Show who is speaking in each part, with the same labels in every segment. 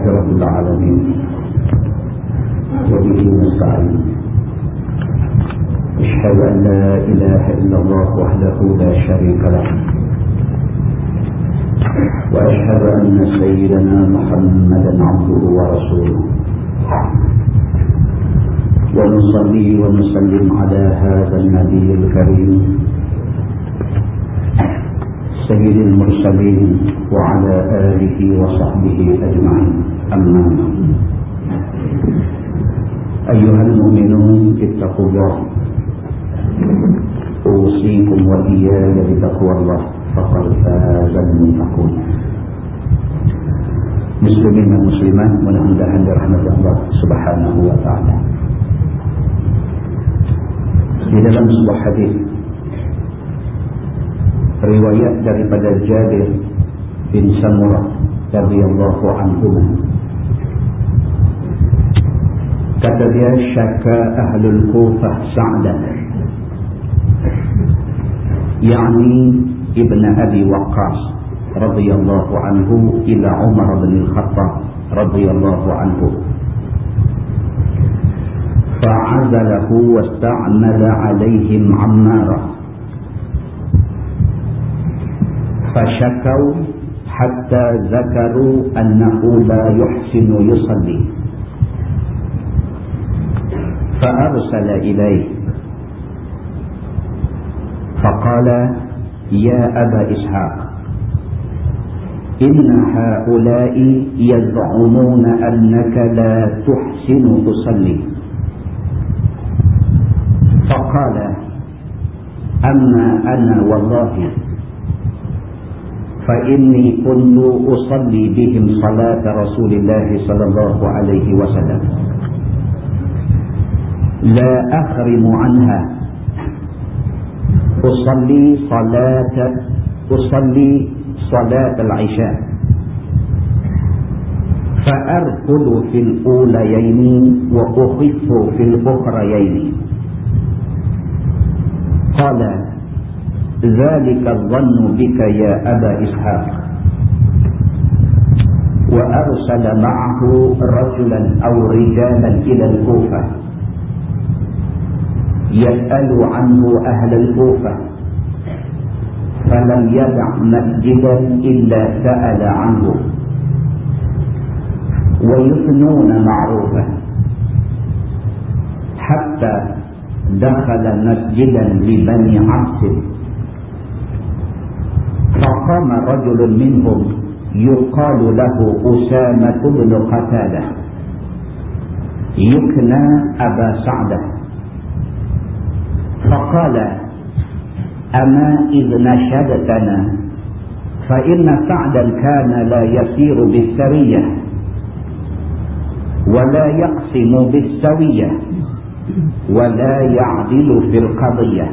Speaker 1: لله رب العالمين. وبه نستعين. أشهد أن لا إله إلا الله وحده لا شريك له. وأشهد أن سيدنا محمدا عبده ورسوله. ونصلي ونسلم على هذا النبي الكريم. سيد المرسلين وعلى آله وصحبه أجمعين. أما أيها المؤمنون اتقوا الله. أوصيكم وإياي بتقوى الله. فقد فاز المتقون. مسلمين ومسلمات mudah-mudahan dirahmati Allah Subhanahu wa taala. Di dalam hadis riwayat daripada Jabir bin Samurah radhiyallahu anhu kata dia syaka ahlul kufah sa'dan yakni ibn abi waqqas radhiyallahu anhu ila umar bin al-khattab radhiyallahu anhu فعزله واستعمل عليهم عماره فشكوا حتى ذكروا أنه لا يحسن يصلي. فأرسل إليه. فقال يا أبا إسحاق إن هؤلاء يزعمون أنك لا تحسن تصلي. فقال أما أنا والله فإني كنت أصلي بهم صلاة رسول الله صلى الله عليه وسلم. لا أخرم عنها. أصلي صلاة أصلي صلاة العشاء. فأركض في الأوليين وأخف في الأخريين. قال ذلك الظن بك يا أبا إسحاق. وأرسل معه رجلا أو رجالا إلى الكوفة. يسأل عنه أهل الكوفة. فلم يدع مسجدا إلا سأل عنه. ويثنون معروفا. حتى دخل مسجدا لبني عبس فقام رجل منهم يقال له أسامة بن قتادة. يكنى أبا سعدة. فقال أما إذ نشدتنا فإن سعدا كان لا يسير بالسرية ولا يقسم بالسوية ولا يعدل في القضية.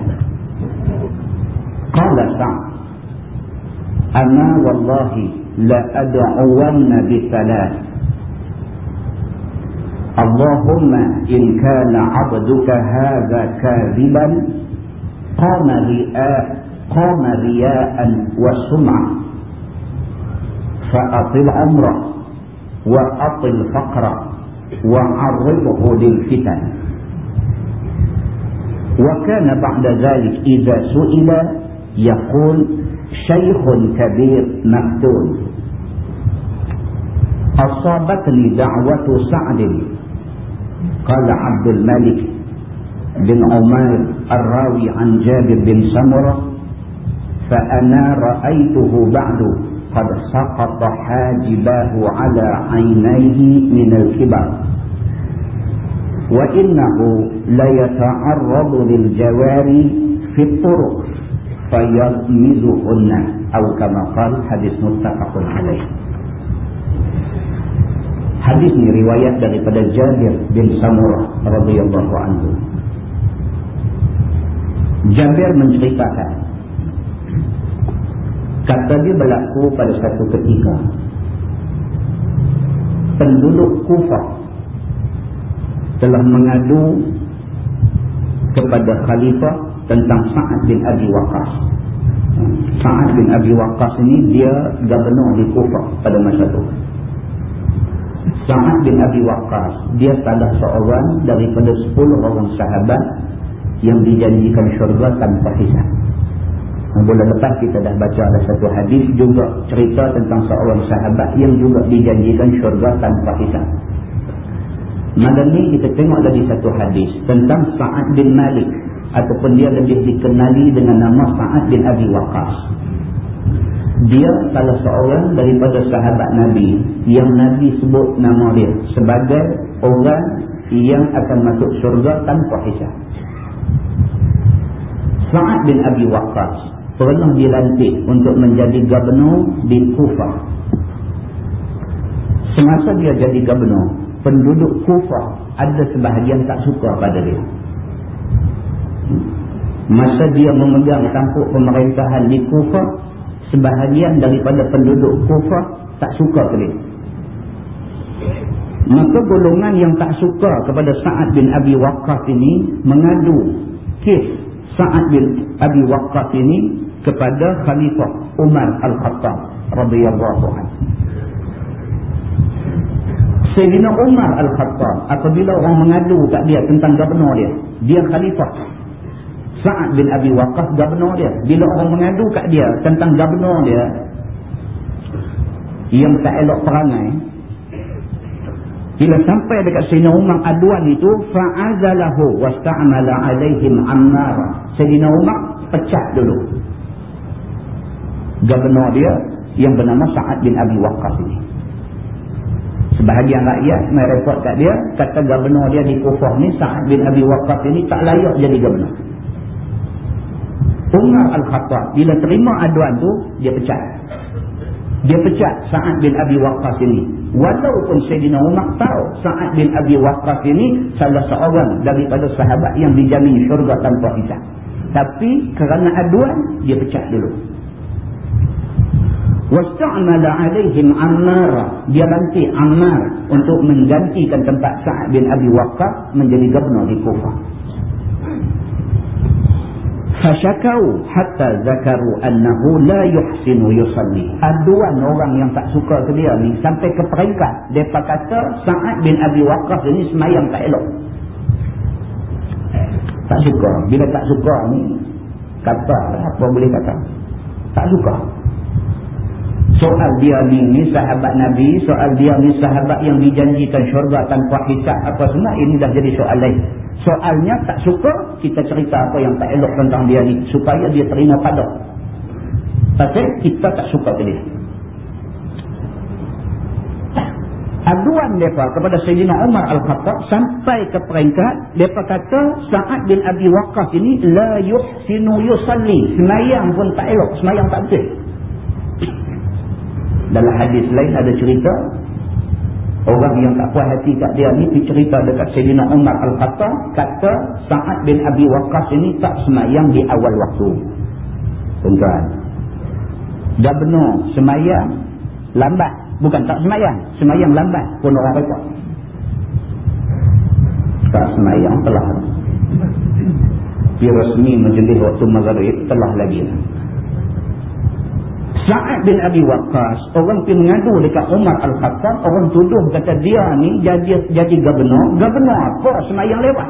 Speaker 1: قال سعد أما والله لأدعون بثلاث اللهم إن كان عبدك هذا كاذبا قام رياء قام رياء وسمعة فأطل عمره وأطل فقره وعرضه للفتن. وكان بعد ذلك إذا سئل يقول شيخ كبير مفتون أصابتني دعوة سعد قال عبد الملك بن عمير الراوي عن جابر بن سمرة فأنا رأيته بعد قد سقط حاجباه على عينيه من الكبر. وإنه ليتعرض للجواري في الطرق. fayal mizuhunna atau kamaqal hadis muttafaqun alaih. Hadis ini riwayat daripada Jabir bin Samurah radhiyallahu anhu. Jabir menceritakan kata dia berlaku pada satu ketika. Penduduk Kufah telah mengadu kepada khalifah tentang Sa'ad bin Abi Waqqas. Sa'ad bin Abi Waqqas ini dia gubernur di Kufah pada masa itu. Sa'ad bin Abi Waqqas dia salah seorang daripada 10 orang sahabat yang dijanjikan syurga tanpa hisab. Bulan lepas kita dah baca ada satu hadis juga cerita tentang seorang sahabat yang juga dijanjikan syurga tanpa hisab. Malam ni kita tengok lagi satu hadis tentang Sa'ad bin Malik ataupun dia lebih dikenali dengan nama Sa'ad bin Abi Waqqas. Dia salah seorang daripada sahabat Nabi yang Nabi sebut nama dia sebagai orang yang akan masuk syurga tanpa hisab. Sa'ad bin Abi Waqqas pernah dilantik untuk menjadi gubernur di Kufah. Semasa dia jadi gubernur, penduduk Kufah ada sebahagian tak suka pada dia. Masa dia memegang tampuk pemerintahan di Kufah, sebahagian daripada penduduk Kufah tak suka ke dia. Maka golongan yang tak suka kepada Sa'ad bin Abi Waqqas ini mengadu kes Sa'ad bin Abi Waqqas ini kepada Khalifah Umar Al-Khattab radhiyallahu anhu. Sayyidina Umar Al-Khattab apabila orang mengadu kat dia tentang gubernur dia, dia khalifah. Sa'ad bin Abi Waqqas gubernur dia. Bila orang mengadu kat dia tentang gubernur dia yang tak elok perangai, bila sampai dekat Sayyidina Umar aduan itu fa'azalahu wasta'mala alaihim ammara Sayyidina Umar pecah dulu. Gubernur dia yang bernama Sa'ad bin Abi Waqqas ini. Sebahagian rakyat mai report kat dia, kata gubernur dia di Kufah ni Sa'ad bin Abi Waqqas ini tak layak jadi gubernur. Umar Al-Khattab bila terima aduan tu dia pecat. Dia pecat Sa'ad bin Abi Waqqas ini. Walaupun Sayyidina Umar tahu Sa'ad bin Abi Waqqas ini salah seorang daripada sahabat yang dijamin syurga tanpa hisab. Tapi kerana aduan dia pecah dulu. Wasta'mala 'alaihim Ammar, dia lantik Ammar untuk menggantikan tempat Sa'ad bin Abi Waqqas menjadi gubernur di Kufah. Fashakau hatta zakaru annahu la yuhsinu yusalli. Aduan orang yang tak suka ke dia ni sampai ke peringkat. Depa kata Sa'ad bin Abi Waqqas ini semayang tak elok. Tak suka. Bila tak suka ni kata apa boleh kata? Tak suka. Soal dia ni ni sahabat Nabi soal dia ni sahabat yang dijanjikan syurga tanpa hisap apa semua ini dah jadi soal lain soalnya tak suka kita cerita apa yang tak elok tentang dia ni supaya dia terima pada tapi kita tak suka dia. Aduan mereka kepada Sayyidina Umar Al-Khattab sampai ke peringkat mereka kata Sa'ad bin Abi Waqqas ini la yuhsinu yusalli semayang pun tak elok semayang tak betul. Dalam hadis lain ada cerita orang yang tak puas hati kat dia ni pergi cerita dekat Sayyidina Umar Al-Khattab kata Sa'ad bin Abi Waqqas ini tak semayang di awal waktu tuan-tuan dah benar semayang lambat Bukan tak semayang. Semayang lambat pun orang rekod. Tak semayang telah. Dia resmi menjelih waktu maghrib telah lagi. Sa'ad bin Abi Waqqas, orang pergi mengadu dekat Umar Al-Khattab, orang tuduh kata dia ni jadi jadi gubernur. Gubernur apa? Semayang lewat.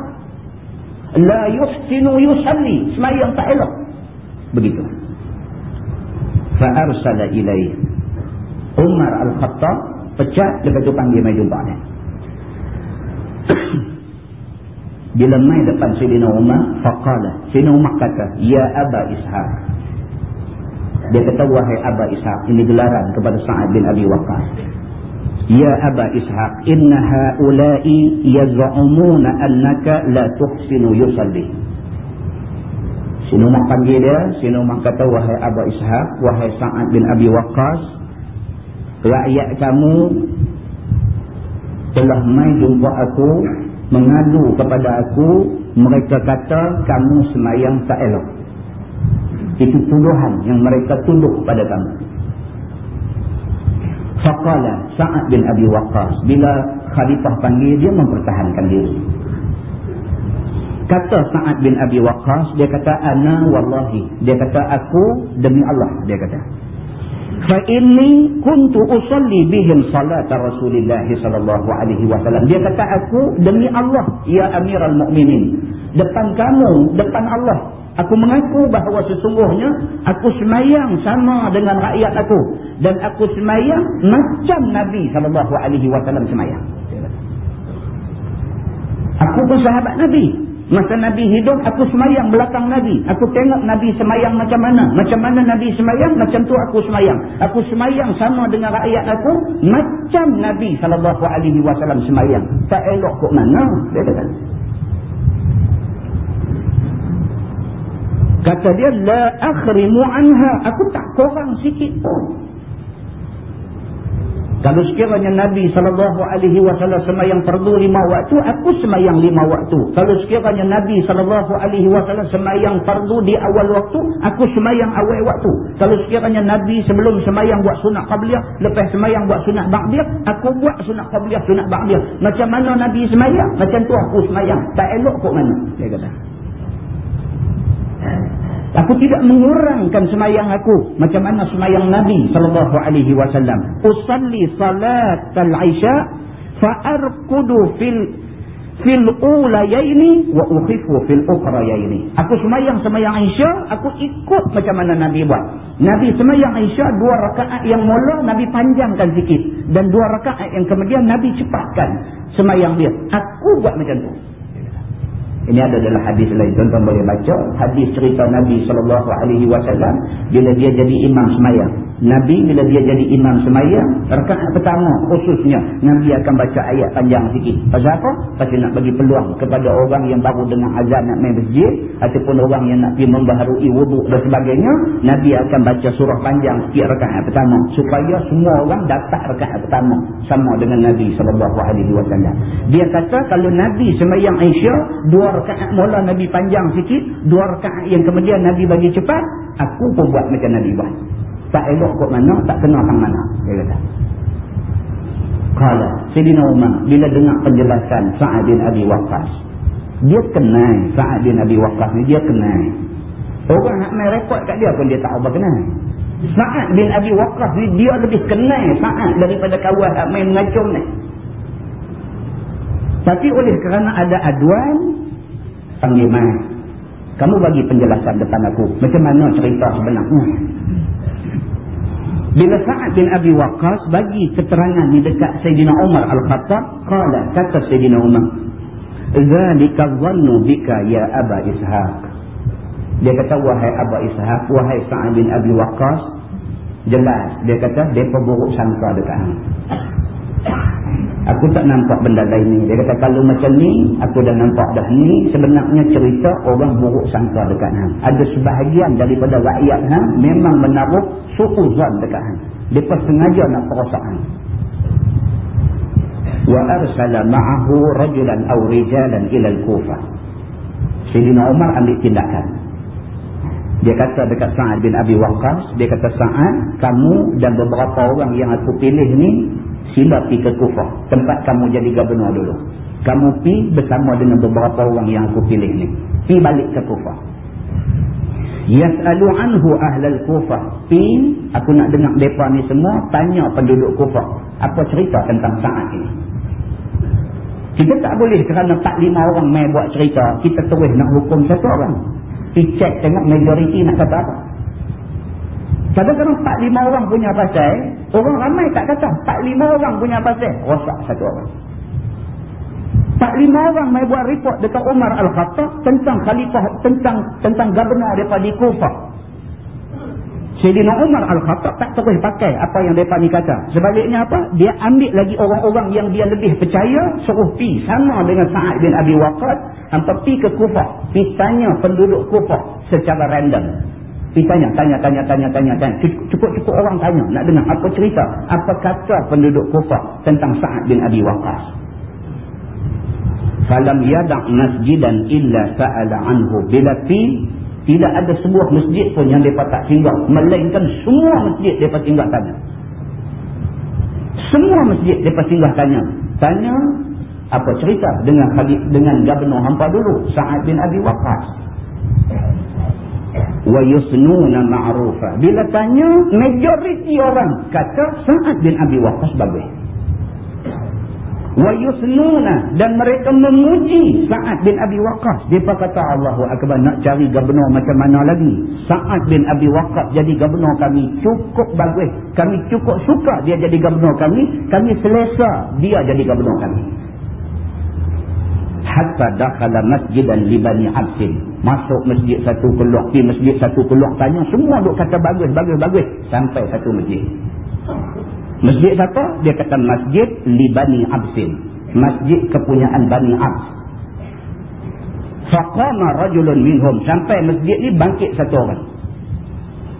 Speaker 1: La yuhsinu yusalli. Semayang tak elok. Begitu. Fa'arsala ilaih. Umar Al-Khattab pecat lepas tu panggil mai jumpa dia. Bila mai depan Sayyidina Umar, faqala. Sayyidina Umar kata, "Ya Aba Ishaq." Dia kata, "Wahai Aba Ishaq." Ini gelaran kepada Sa'ad bin Abi Waqqas. "Ya Aba Ishaq, inna haula'i yaz'umuna annaka la tuhsinu yusalli." Umar panggil dia, Umar kata, "Wahai Aba Ishaq, wahai Sa'ad bin Abi Waqqas, rakyat kamu telah main jumpa aku mengadu kepada aku mereka kata kamu semayang tak elok itu tuduhan yang mereka tuduh pada kamu. Faqala Sa'ad bin Abi Waqqas bila khalifah panggil dia mempertahankan diri. Kata Sa'ad bin Abi Waqqas dia kata ana wallahi. Dia kata aku demi Allah dia kata. Fa inni kuntu usalli bihim salat Rasulullah sallallahu alaihi wasallam. Dia kata aku demi Allah ya Amirul Mukminin depan kamu depan Allah aku mengaku bahawa sesungguhnya aku semayang sama dengan rakyat aku dan aku semayang macam Nabi wasallam semayang aku pun sahabat Nabi Masa Nabi hidup, aku semayang belakang Nabi. Aku tengok Nabi semayang macam mana. Macam mana Nabi semayang, macam tu aku semayang. Aku semayang sama dengan rakyat aku, macam Nabi SAW semayang. Tak elok kok mana? Dia kata. Kata dia, La akhrimu anha. Aku tak kurang sikit pun. Kalau sekiranya Nabi SAW semayang perdu lima waktu, aku semayang lima waktu. Kalau sekiranya Nabi SAW semayang perdu di awal waktu, aku semayang awal waktu. Kalau sekiranya Nabi sebelum semayang buat sunat qabliyah, lepas semayang buat sunat ba'diyah, aku buat sunat qabliyah, sunat ba'diyah. Macam mana Nabi semayang? Macam tu aku semayang. Tak elok kok mana? Dia kata. Aku tidak mengurangkan semayang aku macam mana semayang Nabi sallallahu alaihi wasallam. Usalli salat al-isha fa arqudu fil fil ulayaini wa ukhifu fil ukhrayaini. Aku semayang semayang Isya, aku ikut macam mana Nabi buat. Nabi semayang Isya dua rakaat yang mula Nabi panjangkan sikit dan dua rakaat yang kemudian Nabi cepatkan semayang dia. Aku buat macam tu. Ini ada dalam hadis lain. Tuan-tuan boleh baca. Hadis cerita Nabi SAW. Bila dia jadi imam semayang. Nabi bila dia jadi imam semayang. Rekaat pertama khususnya. Nabi akan baca ayat panjang sikit. Pasal apa? Pasal nak bagi peluang kepada orang yang baru dengan azan nak main masjid. Ataupun orang yang nak pergi membaharui wuduk dan sebagainya. Nabi akan baca surah panjang sikit rekaat pertama. Supaya semua orang dapat rekaat pertama. Sama dengan Nabi SAW. Dia kata kalau Nabi semayang Aisyah. Dua rakaat mula Nabi panjang sikit, dua rakaat yang kemudian Nabi bagi cepat, aku pun buat macam Nabi buat. Tak elok kot mana, tak kena hang mana. Dia kata. Kala, Sayyidina Umar, bila dengar penjelasan Sa'ad bin Abi Waqqas, dia kenal Sa'ad bin Abi Waqqas ni, dia kenal. Orang nak main rekod kat dia pun dia tak apa kenal. Sa'ad bin Abi Waqqas ni, dia lebih kenal Sa'ad daripada kawan nak main mengacung ni. Tapi oleh kerana ada aduan, panggil mai. Kamu bagi penjelasan depan aku. Macam mana cerita sebenarnya? Bila Sa'ad bin Abi Waqqas bagi keterangan di dekat Sayyidina Umar Al-Khattab, kala kata Sayyidina Umar, "Zalika dhannu bika ya Aba Ishaq." Dia kata wahai Aba Ishaq, wahai Sa'ad bin Abi Waqqas, jelas dia kata depa buruk sangka dekat hang. Aku tak nampak benda lain ni. Dia kata kalau macam ni, aku dah nampak dah ni. Sebenarnya cerita orang buruk sangka dekat hang. Ada sebahagian daripada rakyat hang memang menaruh suuzan dekat hang. Mereka sengaja nak perasaan. Wa arsala ma'ahu rajulan aw rijalan ila al-Kufah. Sayyidina Umar ambil tindakan. Dia kata dekat Sa'ad bin Abi Waqqas, dia kata Sa'ad, kamu dan beberapa orang yang aku pilih ni sila pergi ke Kufah. Tempat kamu jadi gubernur dulu. Kamu pergi bersama dengan beberapa orang yang aku pilih ni. Pergi balik ke Kufah. Yas'alu anhu ahlal Kufah. Pergi, aku nak dengar mereka ni semua, tanya penduduk Kufah. Apa cerita tentang saat ini. Kita tak boleh kerana tak lima orang main buat cerita, kita terus nak hukum satu orang. Pergi cek tengok majoriti nak kata apa. Kadang-kadang tak lima orang punya pasal, orang ramai tak kata. Tak lima orang punya pasal, rosak satu orang. Tak lima orang mai buat report dekat Umar Al-Khattab tentang khalifah, tentang tentang gubernur daripada Kufah. Sayyidina Umar Al-Khattab tak terus pakai apa yang mereka ni kata. Sebaliknya apa? Dia ambil lagi orang-orang yang dia lebih percaya, suruh pi sama dengan Sa'ad bin Abi Waqqas, hampa pi ke Kufah, pi tanya penduduk Kufah secara random. Pergi tanya, tanya, tanya, tanya, tanya, tanya. Cukup-cukup orang tanya. Nak dengar apa cerita. Apa kata penduduk kufah tentang Sa'ad bin Abi Waqas. Falam yadak masjidan illa sa'ala anhu. Bila pi, tidak ada sebuah masjid pun yang mereka tak singgah. Melainkan semua masjid mereka singgah tanya. Semua masjid mereka singgah tanya. Tanya apa cerita dengan dengan gubernur hampa dulu. Sa'ad bin Abi Waqas. Wa yusnuna ma'rufa. Bila tanya majoriti orang kata Sa'ad bin Abi Waqqas bagus. Wa yusnuna. Dan mereka memuji Sa'ad bin Abi Waqqas. Depa kata Allahu akbar nak cari gubernur macam mana lagi? Sa'ad bin Abi Waqqas jadi gubernur kami cukup bagus. Kami cukup suka dia jadi gubernur kami. Kami selesa dia jadi gubernur kami hatta dakhala masjidan li bani absin masuk masjid satu keluar pergi masjid satu keluar tanya semua duk kata bagus bagus bagus sampai satu masjid Masjid apa? Dia kata masjid Libani Absin. Masjid kepunyaan Bani Abs. Faqama rajulun minhum. Sampai masjid ni bangkit satu orang.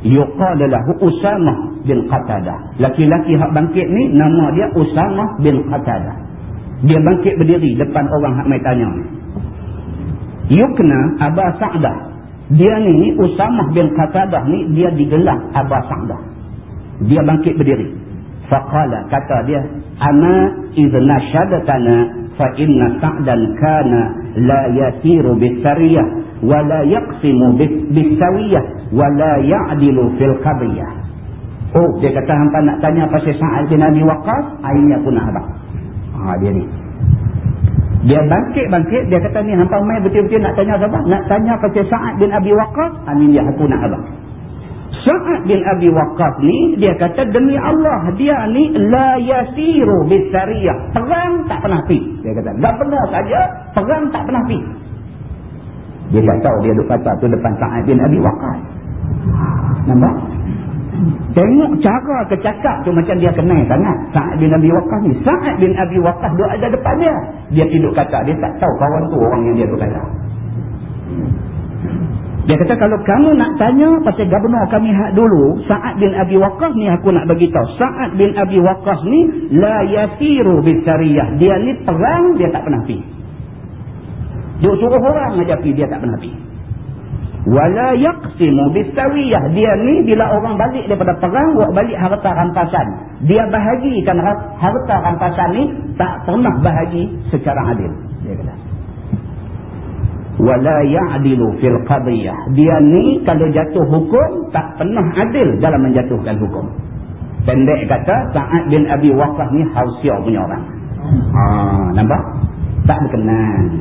Speaker 1: Yuqadalahu Usamah bin Qatadah. Laki-laki hak bangkit ni nama dia Usamah bin Qatadah. Dia bangkit berdiri depan orang hak mai tanya. Yukna Aba Sa'dah. Dia ni Usamah bin Qatadah ni dia digelar Aba Sa'dah. Dia bangkit berdiri. Faqala kata dia ama idna syadatana fa inna sa'dan kana la yasiru bisariyah wa la yaqsimu bisawiyah wa la ya'dilu fil qabiyah oh dia kata hampa nak tanya pasal Sa'ad bin Abi Waqqas aku nak abang ha dia ni. Dia bangkit-bangkit dia kata ni hampa mai betul-betul nak tanya apa nak tanya pasal Sa'ad bin Abi Waqqas. Ini dia aku nak abang Sa'ad bin Abi Waqqas ni dia kata demi Allah dia ni la yasiru bisariyah. Perang tak pernah pi dia kata tak pernah saja perang tak pernah pi dia tak tahu dia duk kata tu depan Sa'ad bin Abi Waqqas. Nampak tengok cara kecakap tu macam dia kenal sangat Sa'ad bin Abi Waqqas ni Sa'ad bin Abi Waqqas duk ada depan dia dia tidur kata dia tak tahu kawan tu orang yang dia duk kata dia kata kalau kamu nak tanya pasal gubernur kami hak dulu, Sa'ad bin Abi Waqqas ni aku nak bagi tahu. Sa'ad bin Abi Waqqas ni la yasiru bisariyah. Dia ni perang dia tak pernah pi. Dia suruh orang aja pi dia tak pernah pi. Wala yaqsimu bisawiyah. Dia ni bila orang balik daripada perang buat balik harta rampasan. Dia bahagikan harta rampasan ni tak pernah bahagi secara adil. Dia kata. Wala ya'dilu fil qadiyah. Dia ni kalau jatuh hukum tak pernah adil dalam menjatuhkan hukum. Pendek kata Sa'ad bin Abi Waqqas ni hausiah punya orang. Ha nampak? Tak berkenan.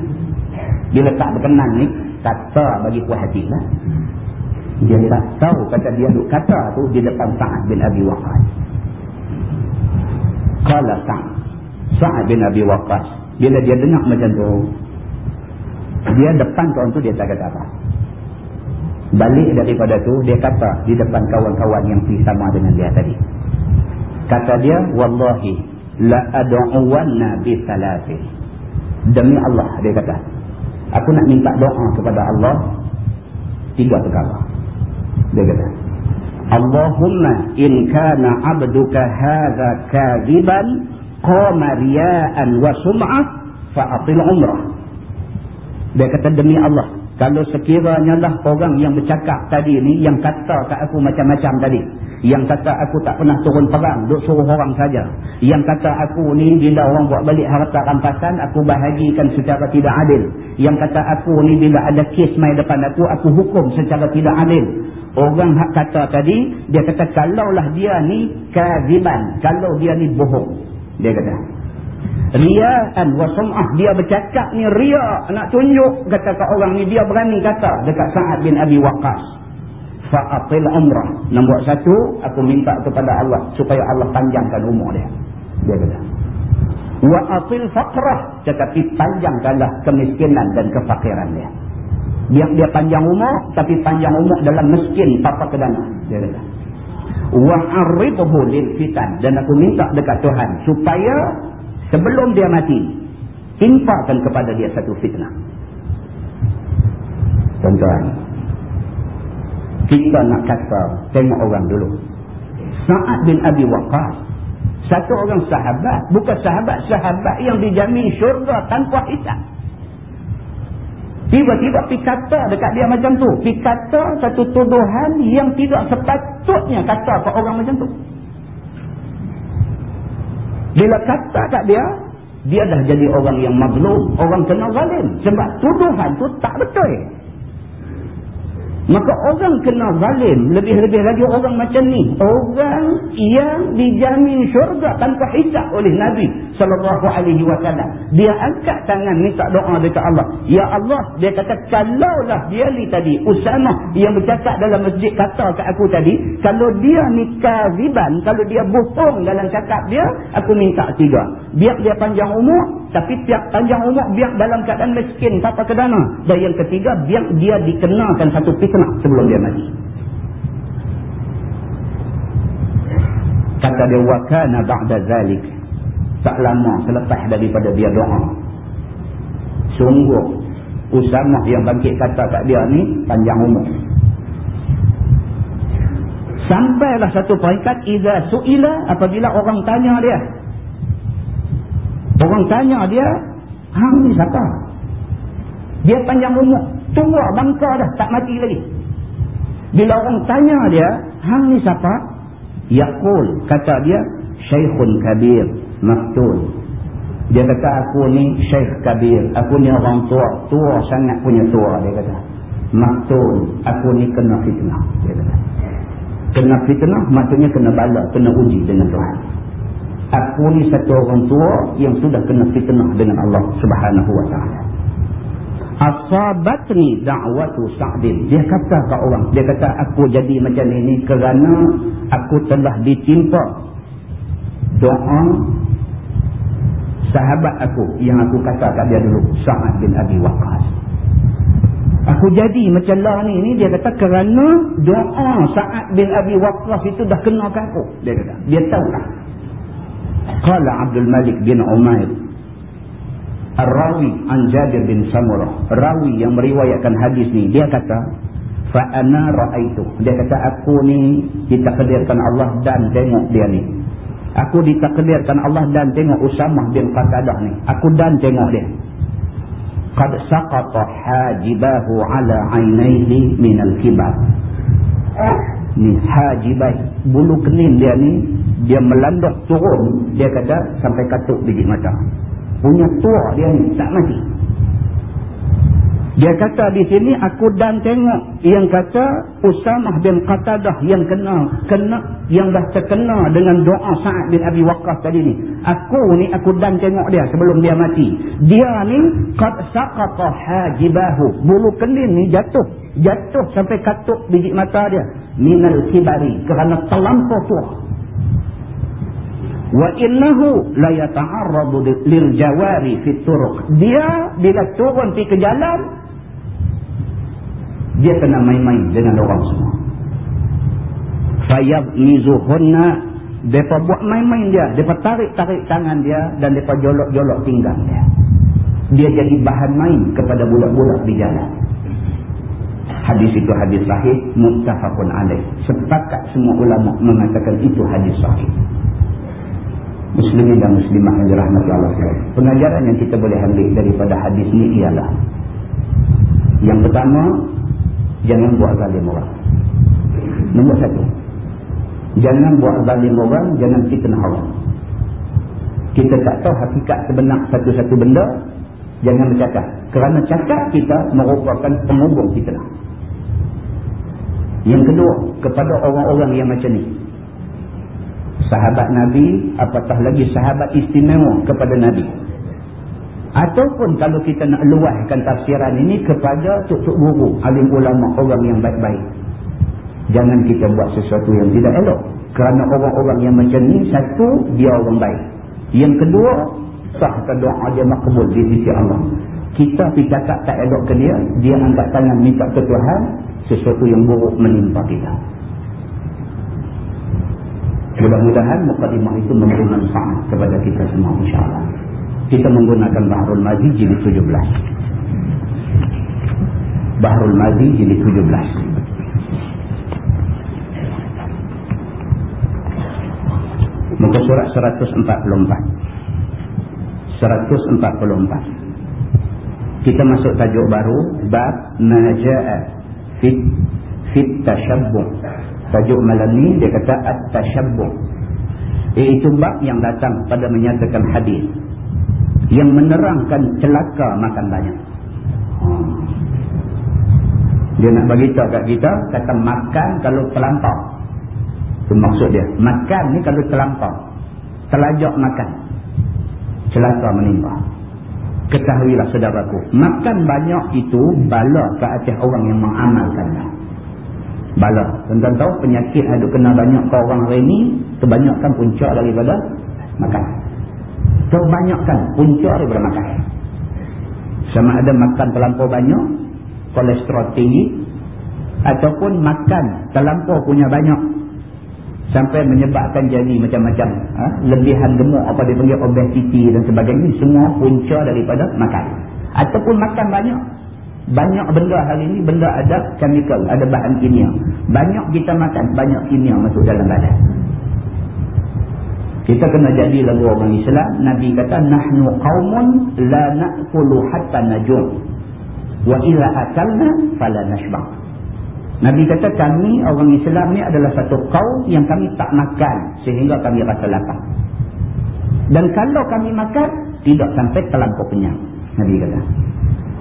Speaker 1: Bila tak berkenan ni kata bagi puas hati lah dia tak tahu kata dia duk kata tu di depan Sa'ad bin Abi Waqqas kala Sa'ad Sa'ad bin Abi Waqqas bila dia dengar macam tu dia depan kawan tu dia tak kata apa. Balik daripada tu dia kata di depan kawan-kawan yang sama dengan dia tadi. Kata dia, Wallahi la adu'uwanna bi salati. Demi Allah dia kata. Aku nak minta doa kepada Allah tiga perkara. Dia kata. Allahumma in kana abduka hadha kadhiban qama riya'an wa sum'ah fa'atil umrah. Dia kata demi Allah. Kalau sekiranya lah orang yang bercakap tadi ni. Yang kata kat aku macam-macam tadi. Yang kata aku tak pernah turun perang. Duk suruh orang saja. Yang kata aku ni bila orang buat balik harta rampasan. Aku bahagikan secara tidak adil. Yang kata aku ni bila ada kes main depan aku. Aku hukum secara tidak adil. Orang hak kata tadi. Dia kata kalaulah dia ni kaziban. Kalau dia ni bohong. Dia kata. Riya'an wa sum'ah. Dia bercakap ni riya' nak tunjuk kata kat orang ni dia berani kata dekat Sa'ad bin Abi Waqqas. Fa'atil umrah. Nombor satu, aku minta kepada Allah supaya Allah panjangkan umur dia. Dia kata. Wa'atil faqrah. Tetapi panjangkanlah kemiskinan dan kefakiran dia. Biar dia panjang umur, tapi panjang umur dalam miskin papa kedana. Dia kata. Wa'arribuhu lil fitan. Dan aku minta dekat Tuhan supaya sebelum dia mati infakkan kepada dia satu fitnah. Tuan-tuan kita nak kata tengok orang dulu. Sa'ad bin Abi Waqqas satu orang sahabat bukan sahabat-sahabat yang dijamin syurga tanpa hisap tiba-tiba pergi kata dekat dia macam tu. Pergi kata satu tuduhan yang tidak sepatutnya kata ke orang macam tu bila kata kat dia, dia dah jadi orang yang mazlum. Orang kena zalim. Sebab tuduhan tu tak betul. Maka orang kena zalim. Lebih-lebih lagi orang macam ni. Orang yang dijamin syurga tanpa hisap oleh Nabi SAW. Dia angkat tangan minta doa dekat Allah. Ya Allah, dia kata, kalaulah dia ni tadi, Usamah yang bercakap dalam masjid kata kat aku tadi, kalau dia ni kaziban, kalau dia bohong dalam cakap dia, aku minta tiga. Biar dia panjang umur, tapi tiap panjang umur, biar dalam keadaan miskin, tak apa kedana. Dan yang ketiga, biar dia dikenakan satu kena sebelum dia mati. Kata dia wakana ba'da zalik. Tak lama selepas daripada dia doa. Sungguh Usamah yang bangkit kata kat dia ni panjang umur. Sampailah satu peringkat iza su'ila apabila orang tanya dia. Orang tanya dia, hang ni siapa? Dia panjang umur. Tua bangka dah tak mati lagi. Bila orang tanya dia hang ni siapa? Yaqul kata dia syekhun kabir maftun dia kata aku ni syekh kabir. Aku ni orang tua. Tua sangat punya tua dia kata. Maftun aku ni kena fitnah dia kata. Kena fitnah maksudnya kena bala kena uji dengan Tuhan aku ni satu orang tua yang sudah kena fitnah dengan Allah subhanahu wa ta'ala. Asabatni da'watu sa'din. Dia kata ke orang dia kata aku jadi macam ini kerana aku telah ditimpa doa sahabat aku yang aku kata kat dia dulu Sa'ad bin Abi Waqqas. Aku jadi macam lah ni, ni dia kata kerana doa Sa'ad bin Abi Waqqas itu dah kena ke aku. Dia kata dia tahu tak Qala Abdul Malik bin Umair Ar-Rawi an Jabir bin Samurah. Rawi yang meriwayatkan hadis ni. Dia kata. Fa'ana ra'aitu. Dia kata aku ni ditakdirkan Allah dan tengok dia ni. Aku ditakdirkan Allah dan tengok Usamah bin Qatadah ni. Aku dan tengok dia. Qad saqata hajibahu ala aynaihi minal kibar. Ni hajibah. Bulu kening dia ni. Dia melandok turun. Dia kata sampai katuk biji mata punya tua dia ni tak mati dia kata di sini aku dan tengok yang kata Usamah bin Qatadah yang kena kena yang dah terkena dengan doa Sa'ad bin Abi Waqqas tadi ni aku ni aku dan tengok dia sebelum dia mati dia ni qad saqata hajibahu bulu kening ni jatuh jatuh sampai katuk biji mata dia. Minal kibari kerana terlampau tua. Wa innahu la yata'arradu lil jawari fi turuq. Dia bila turun pergi ke jalan dia kena main-main dengan orang semua. Fayabnizuhunna. Depa buat main-main dia depa tarik-tarik tangan dia dan depa jolok-jolok pinggang dia. Dia jadi bahan main kepada budak-budak di jalan hadis itu hadis sahih muttafaqun alaih sepakat semua ulama mengatakan itu hadis sahih muslimin dan muslimah yang dirahmati Allah SWT. Pengajaran yang kita boleh ambil daripada hadis ini ialah yang pertama, jangan buat zalim orang. Nombor satu, jangan buat zalim orang, jangan fitnah orang. Kita tak tahu hakikat sebenar satu-satu benda, jangan bercakap. Kerana cakap kita merupakan pengubung fitnah. Yang kedua, kepada orang-orang yang macam ni, sahabat Nabi apatah lagi sahabat istimewa kepada Nabi. Ataupun kalau kita nak luahkan tafsiran ini kepada tuk-tuk guru alim ulama orang yang baik-baik. Jangan kita buat sesuatu yang tidak elok. Kerana orang-orang yang macam ni satu dia orang baik. Yang kedua sah doa dia makbul di sisi Allah. Kita pergi cakap tak elok ke dia dia angkat tangan minta ke Tuhan sesuatu yang buruk menimpa kita Mudah-mudahan mukadimah itu memberi manfaat kepada kita semua insyaAllah. Kita menggunakan Bahrul Mazi jilid 17. Bahrul Mazi jilid 17. Muka surat 144. 144. Kita masuk tajuk baru. Bab Maja'a Fit Fit Tashabbuh tajuk malam ni dia kata at-tashabbuh iaitu bab yang datang pada menyatakan hadis yang menerangkan celaka makan banyak Dia nak bagi tahu kat kita, kata makan kalau terlampau. Itu maksud dia. Makan ni kalau terlampau. Telajak makan. Celaka menimpa. Ketahuilah saudaraku. Makan banyak itu bala ke atas orang yang mengamalkannya. Bala. Tentang tahu penyakit ada kena banyak ke orang hari ini. Kebanyakan puncak daripada makan. Kebanyakan puncak daripada makan. Sama ada makan terlampau banyak. Kolesterol tinggi. Ataupun makan terlampau punya banyak sampai menyebabkan jadi macam-macam ha? lebihan gemuk apa dia panggil obesity dan sebagainya semua punca daripada makan. Ataupun makan banyak. Banyak benda hari ini benda ada chemical ada bahan kimia. Banyak kita makan banyak kimia masuk dalam badan. Kita kena jadi lagu orang Islam Nabi kata nahnu qaumun la na'kulu hatta najum. Wa ila akalna fala nashba' Nabi kata kami orang Islam ni adalah satu kaum yang kami tak makan sehingga kami rasa lapar. Dan kalau kami makan, tidak sampai terlampau kenyang. Nabi kata.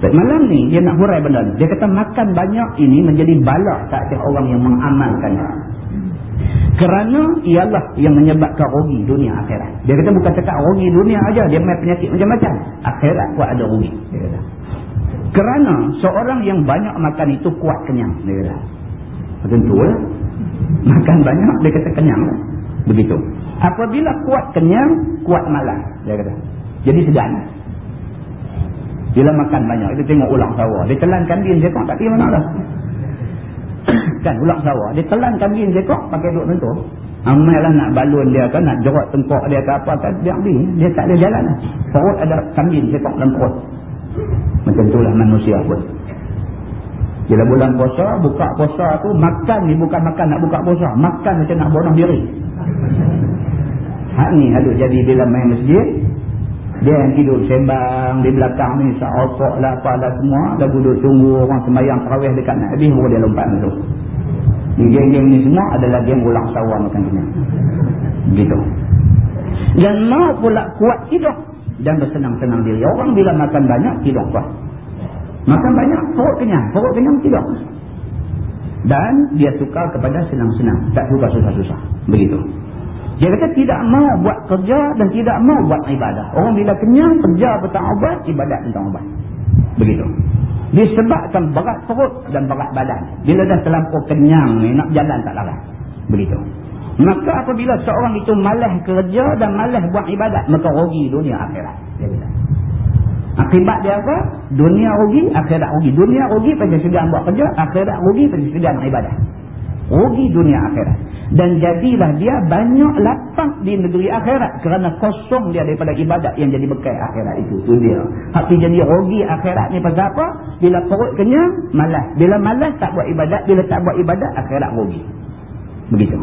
Speaker 1: Tapi malam ni dia nak hurai benda ni. Dia kata makan banyak ini menjadi balak tak ada orang yang mengamalkannya. Kerana ialah yang menyebabkan rugi dunia akhirat. Dia kata bukan cakap rugi dunia aja, dia main penyakit macam-macam. Akhirat pun ada rugi. Dia kata. Kerana seorang yang banyak makan itu kuat kenyang. Dia kata. Tentu lah. Makan banyak, dia kata kenyang. Begitu. Apabila kuat kenyang, kuat malas. Dia kata. Jadi segan. Bila makan banyak, dia tengok ulang sawah. Dia telan kambing sekok, tak kira mana lah. kan, ulang sawah. Dia telan kambing sekok, pakai duduk tentu. Amai lah nak balun dia kan, nak jerot tengkok dia ke apa kan, dia ambil. Dia tak ada jalan. Perut ada kambing sekok dalam perut. Macam itulah manusia pun. Bila bulan puasa, buka puasa tu, makan ni bukan makan nak buka puasa. Makan macam nak bunuh diri. Hak ni ada jadi bila main masjid, dia yang tidur sembang di belakang ni, sa'otok lah apa lah semua, dah duduk tunggu orang semayang terawih dekat nak habis, baru dia lompat masuk. Ni geng-geng ni semua adalah geng ulang sawah makan kenyang. Begitu. Dan mau pula kuat hidup dan bersenang-senang diri. Orang bila makan banyak, tidak kuat. Makan banyak, perut kenyang. Perut kenyang, tidak. Dan dia suka kepada senang-senang. Tak suka susah-susah. Begitu. Dia kata tidak mau buat kerja dan tidak mau buat ibadah. Orang bila kenyang, kerja tentang obat, ibadat tentang obat. Begitu. Disebabkan berat perut dan berat badan. Bila dah terlampau kenyang ni, nak jalan tak larat. Begitu. Maka apabila seorang itu malah kerja dan malah buat ibadat, maka rugi dunia akhirat. Akibat dia apa? Dunia rugi, akhirat rugi. Dunia rugi pada segan buat kerja, akhirat rugi pada segan ibadat. Rugi dunia akhirat. Dan jadilah dia banyak lapang di negeri akhirat kerana kosong dia daripada ibadat yang jadi bekal akhirat itu. Itu dia. Tapi jadi rugi akhirat ni pasal apa? Bila perut kenyang, malas. Bila malas tak buat ibadat, bila tak buat ibadat, akhirat rugi. Begitu.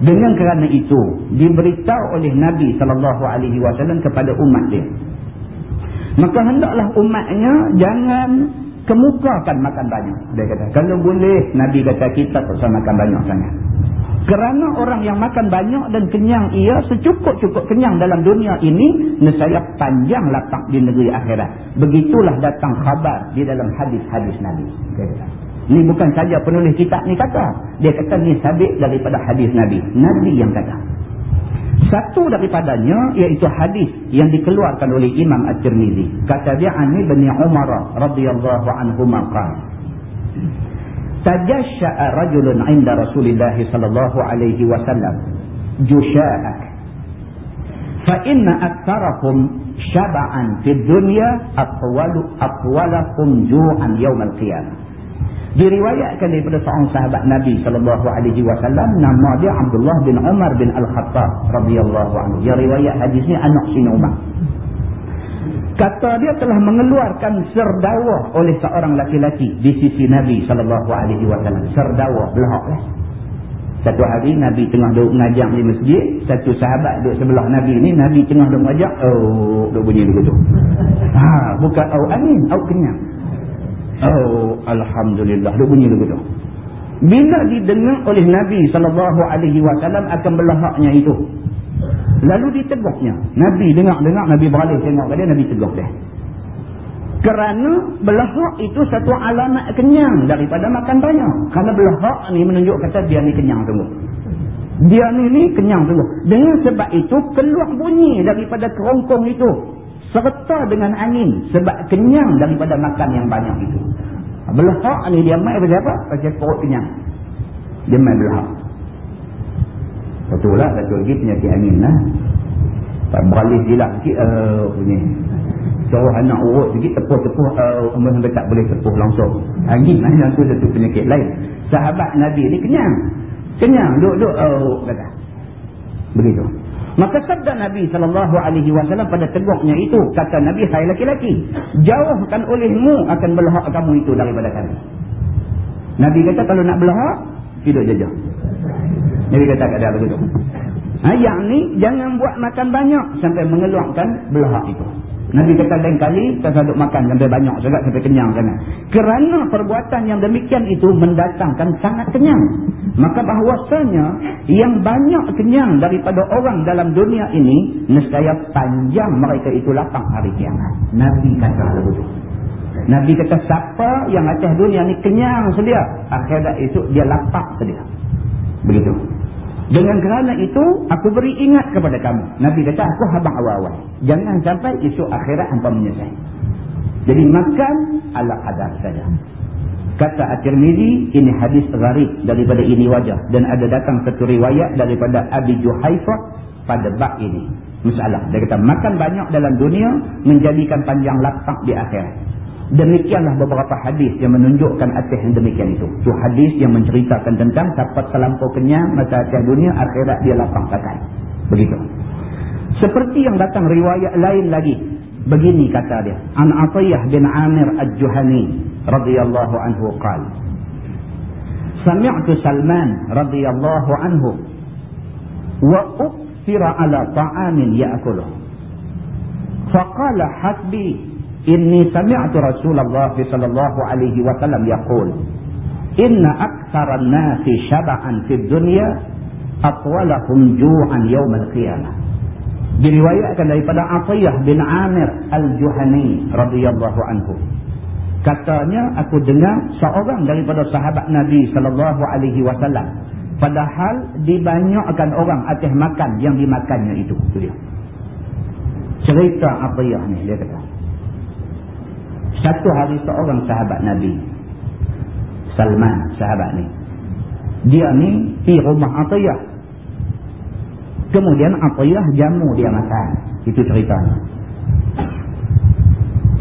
Speaker 1: Dengan kerana itu diberitahu oleh Nabi wasallam kepada umat dia. Maka hendaklah umatnya jangan kemukakan makan banyak. Dia kata, kalau boleh Nabi kata kita tak usah makan banyak sangat. Kerana orang yang makan banyak dan kenyang ia secukup-cukup kenyang dalam dunia ini, nescaya panjang lapak di negeri akhirat. Begitulah datang khabar di dalam hadis-hadis Nabi. Dia kata. Ini bukan saja penulis kitab ni kata. Dia kata ni sabit daripada hadis Nabi. Nabi yang kata. Satu daripadanya iaitu hadis yang dikeluarkan oleh Imam At-Tirmizi. Kata dia Ani bin Umar radhiyallahu anhu maqal. Tajasha'a rajulun 'inda Rasulillah sallallahu alaihi wasallam jusha'ak. Fa inna aktsarakum syab'an fid dunya atwalu atwalakum ju'an yawm al-qiyamah. Diriwayatkan daripada seorang sahabat Nabi sallallahu alaihi wasallam nama dia Abdullah bin Umar bin Al-Khattab radhiyallahu anhu. Dia riwayat hadis ni anak Sina Umar. Kata dia telah mengeluarkan serdawa oleh seorang laki-laki di sisi Nabi sallallahu alaihi wasallam. Serdawa belaklah. Satu hari Nabi tengah duduk mengajar di masjid, satu sahabat duduk sebelah Nabi ni, Nabi tengah duduk mengajar, oh, duduk bunyi begitu. Ha, bukan au amin, au kenyang. Oh, Alhamdulillah. Dia bunyi begitu. Bila didengar oleh Nabi SAW akan belahaknya itu. Lalu diteguknya. Nabi dengar-dengar, Nabi beralih tengok ke dia, Nabi tegur dia. Kerana belahak itu satu alamat kenyang daripada makan banyak. Kerana belahak ni menunjuk kata dia ni kenyang sungguh. Dia ni ni kenyang sungguh. Dengan sebab itu keluar bunyi daripada kerongkong itu. Serta dengan angin. Sebab kenyang daripada makan yang banyak itu. Belahak ni dia main pasal apa? Pasal perut kenyang. Dia main belahak. Betul lah satu lagi penyakit angin lah. Tak beralih silap sikit. Uh, punya. Suruh anak urut sikit tepuh-tepuh uh, tak boleh tepuh langsung. Angin lah yang tu satu penyakit lain. Sahabat Nabi ni kenyang. Kenyang. Duk-duk uh, kata. Begitu. Maka sabda Nabi SAW pada teguknya itu. Kata Nabi, hai laki-laki. Jauhkan olehmu akan belahak kamu itu daripada kami. Nabi kata kalau nak belahak, hidup jajah. Nabi kata kat dia begitu. Ha, yang ni jangan buat makan banyak sampai mengeluarkan belahak itu. Nabi kata lain kali kita saduk makan sampai banyak sangat sampai kenyang sangat. Kerana perbuatan yang demikian itu mendatangkan sangat kenyang. Maka bahawasanya yang banyak kenyang daripada orang dalam dunia ini nescaya panjang mereka itu lapang hari kiamat. Nabi kata begitu. Nabi kata siapa yang atas dunia ni kenyang sedia akhirat itu dia lapang sedia. Begitu. Dengan kerana itu, aku beri ingat kepada kamu. Nabi kata, aku habang awal-awal. Jangan sampai isu akhirat hampa menyesal. Jadi makan ala qadar saja. Kata At-Tirmidhi, ini hadis gharib daripada ini wajah. Dan ada datang satu riwayat daripada Abi Juhaifah pada bab ini. Masalah. Dia kata, makan banyak dalam dunia menjadikan panjang lapak di akhirat. Demikianlah beberapa hadis yang menunjukkan atas yang demikian itu. Itu hadis yang menceritakan tentang dapat selampau kenyang masa atas dunia akhirat dia lapang pakai. Begitu. Seperti yang datang riwayat lain lagi. Begini kata dia. An Atiyah bin Amir Al-Juhani radhiyallahu anhu qal. Sami'tu Salman radhiyallahu anhu wa ukthira ala ta'amin ya'kuluh. Faqala hasbi Inni sami'tu Rasulullah sallallahu alaihi wasallam yaqul Inna aktsara an-nasi shab'an fid dunya atwalahum ju'an yawm al-qiyamah. Diriwayatkan daripada Atiyah bin Amir Al-Juhani radhiyallahu anhu. Katanya aku dengar seorang daripada sahabat Nabi sallallahu alaihi wasallam padahal dibanyakkan orang atas makan yang dimakannya itu. Dia. Cerita Atiyah ni dia kata. Satu hari seorang sahabat Nabi. Salman sahabat ni. Dia ni di rumah Atiyah. Kemudian Atiyah jamu dia makan. Itu ceritanya.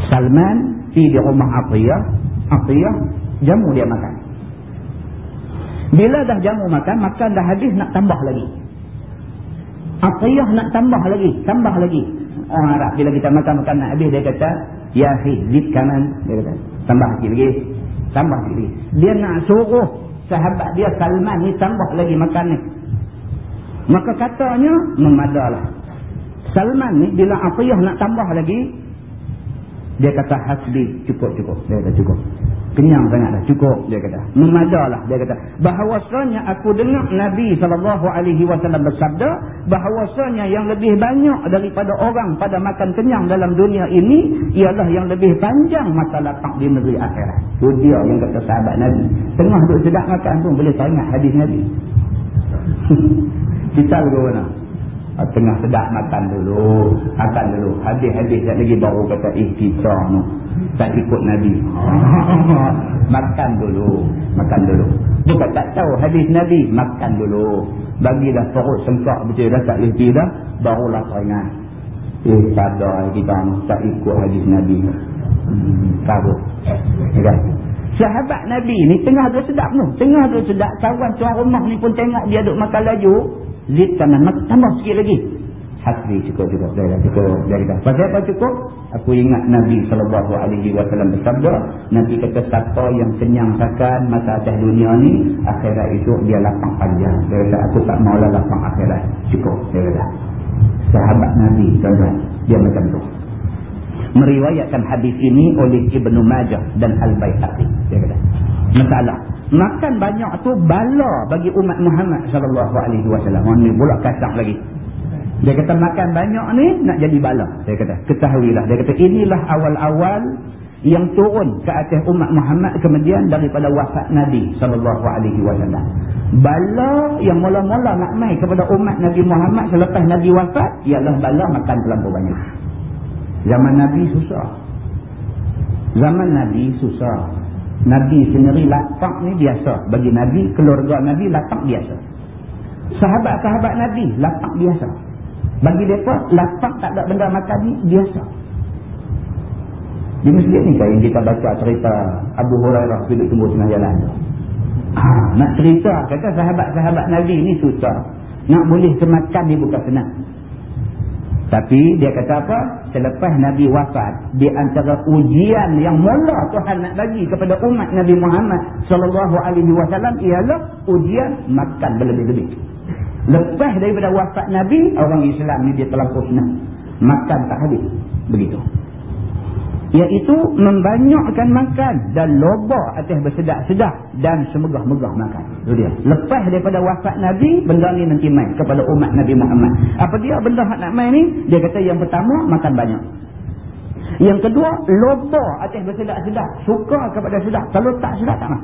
Speaker 1: Salman di rumah Atiyah. Atiyah jamu dia makan. Bila dah jamu makan, makan dah habis nak tambah lagi. Atiyah nak tambah lagi. Tambah lagi. Orang Arab bila kita makan-makan nak habis dia kata Ya fi zid kanan. Dia kata. Tambah sikit lagi. Tambah sikit lagi. Dia nak suruh sahabat dia Salman ni tambah lagi makan ni. Maka katanya memadalah. Salman ni bila Atiyah nak tambah lagi. Dia kata hasbi cukup-cukup. Dia kata cukup kenyang sangat dah cukup dia kata. Memadalah dia kata. Bahawasanya aku dengar Nabi SAW bersabda bahawasanya yang lebih banyak daripada orang pada makan kenyang dalam dunia ini ialah yang lebih panjang masa lapang di negeri akhirat. Itu dia yang kata sahabat Nabi. Tengah duduk sedap makan pun boleh teringat hadis Nabi. Kita juga tengah sedap makan dulu. Makan dulu. Habis-habis lagi baru kata eh kita no. tak ikut Nabi. Makan dulu. Makan dulu. Bukan tak tahu hadis Nabi makan dulu. Bagi dah perut sengkak betul dah tak leti dah barulah teringat eh sadar kita tak ikut hadis Nabi. Hmm, tahu ya. sahabat Nabi ni tengah duduk sedap tu. Tengah duduk sedap. Kawan tuan rumah ni pun tengok dia duduk makan laju zid kanan tambah sikit lagi. Hasbi cukup cukup. Dah dah cukup. Dah dah. Pasal apa cukup? Aku ingat Nabi sallallahu alaihi wasallam bersabda Nabi kata siapa yang kenyang makan masa atas dunia ni akhirat itu dia lapang panjang. Dia kata aku tak maulah lapang akhirat. Cukup. Dia kata sahabat Nabi tuan dia macam tu. Meriwayatkan hadis ini oleh Ibnu Majah dan Al-Baihaqi. Dia kata masalah makan banyak tu bala bagi umat Muhammad sallallahu alaihi wasallam. Orang ni pula kasar lagi. Dia kata makan banyak ni nak jadi bala. Dia kata ketahuilah. Dia kata inilah awal-awal yang turun ke atas umat Muhammad kemudian daripada wafat Nabi sallallahu alaihi wasallam. Bala yang mula-mula nak mai kepada umat Nabi Muhammad selepas Nabi wafat ialah bala makan terlalu banyak. Zaman Nabi susah. Zaman Nabi susah. Nabi sendiri lapang ni biasa. Bagi Nabi, keluarga Nabi lapang biasa. Sahabat-sahabat Nabi lapang biasa. Bagi mereka, lapang tak ada benda makan ni biasa. Di masjid ni kan kita baca cerita Abu Hurairah duduk tunggu tengah jalan tu. Ha, nak cerita kata sahabat-sahabat Nabi ni susah. Nak boleh semakan ni bukan senang. Tapi dia kata apa? Selepas Nabi wafat, di antara ujian yang mula Tuhan nak bagi kepada umat Nabi Muhammad sallallahu alaihi wasallam ialah ujian makan berlebih-lebih. Lepas daripada wafat Nabi, orang Islam ni dia telah senang. Makan tak habis. Begitu iaitu membanyakkan makan dan lobak atas bersedak-sedak dan semegah-megah makan. Itu dia. Lepas daripada wafat Nabi, benda ni nanti main kepada umat Nabi Muhammad. Apa dia benda nak main ni? Dia kata yang pertama, makan banyak. Yang kedua, lobak atas bersedak-sedak. Suka kepada sedak. Kalau tak sedak, tak nak.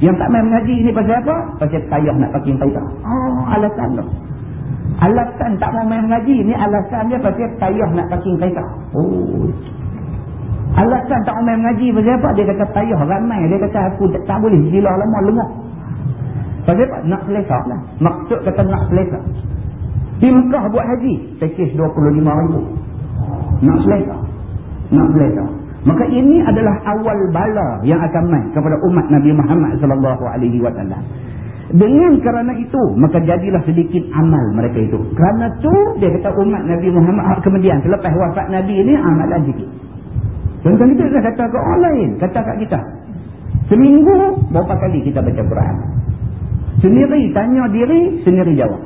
Speaker 1: Yang tak main mengaji ni pasal apa? Pasal payah nak pakai payah. Oh, alasan tu. Alasan tak mau main mengaji ni alasan dia pasal payah nak pakai payah. Oh, Alasan tak umai mengaji pasal apa? Dia kata payah ramai. Dia kata aku tak, tak boleh gila lama lengah. Pasal apa? Nak selesa lah. Maksud kata nak selesa. Di Mekah buat haji. Pakej 25 ribu. Nak selesa. Nak selesa. Maka ini adalah awal bala yang akan main kepada umat Nabi Muhammad sallallahu alaihi wasallam. Dengan kerana itu, maka jadilah sedikit amal mereka itu. Kerana tu dia kata umat Nabi Muhammad kemudian selepas wafat Nabi ini amalan sedikit. Contoh kita dah kata ke orang lain. Kata kat kita. Seminggu, berapa kali kita baca Quran? Sendiri tanya diri, sendiri jawab.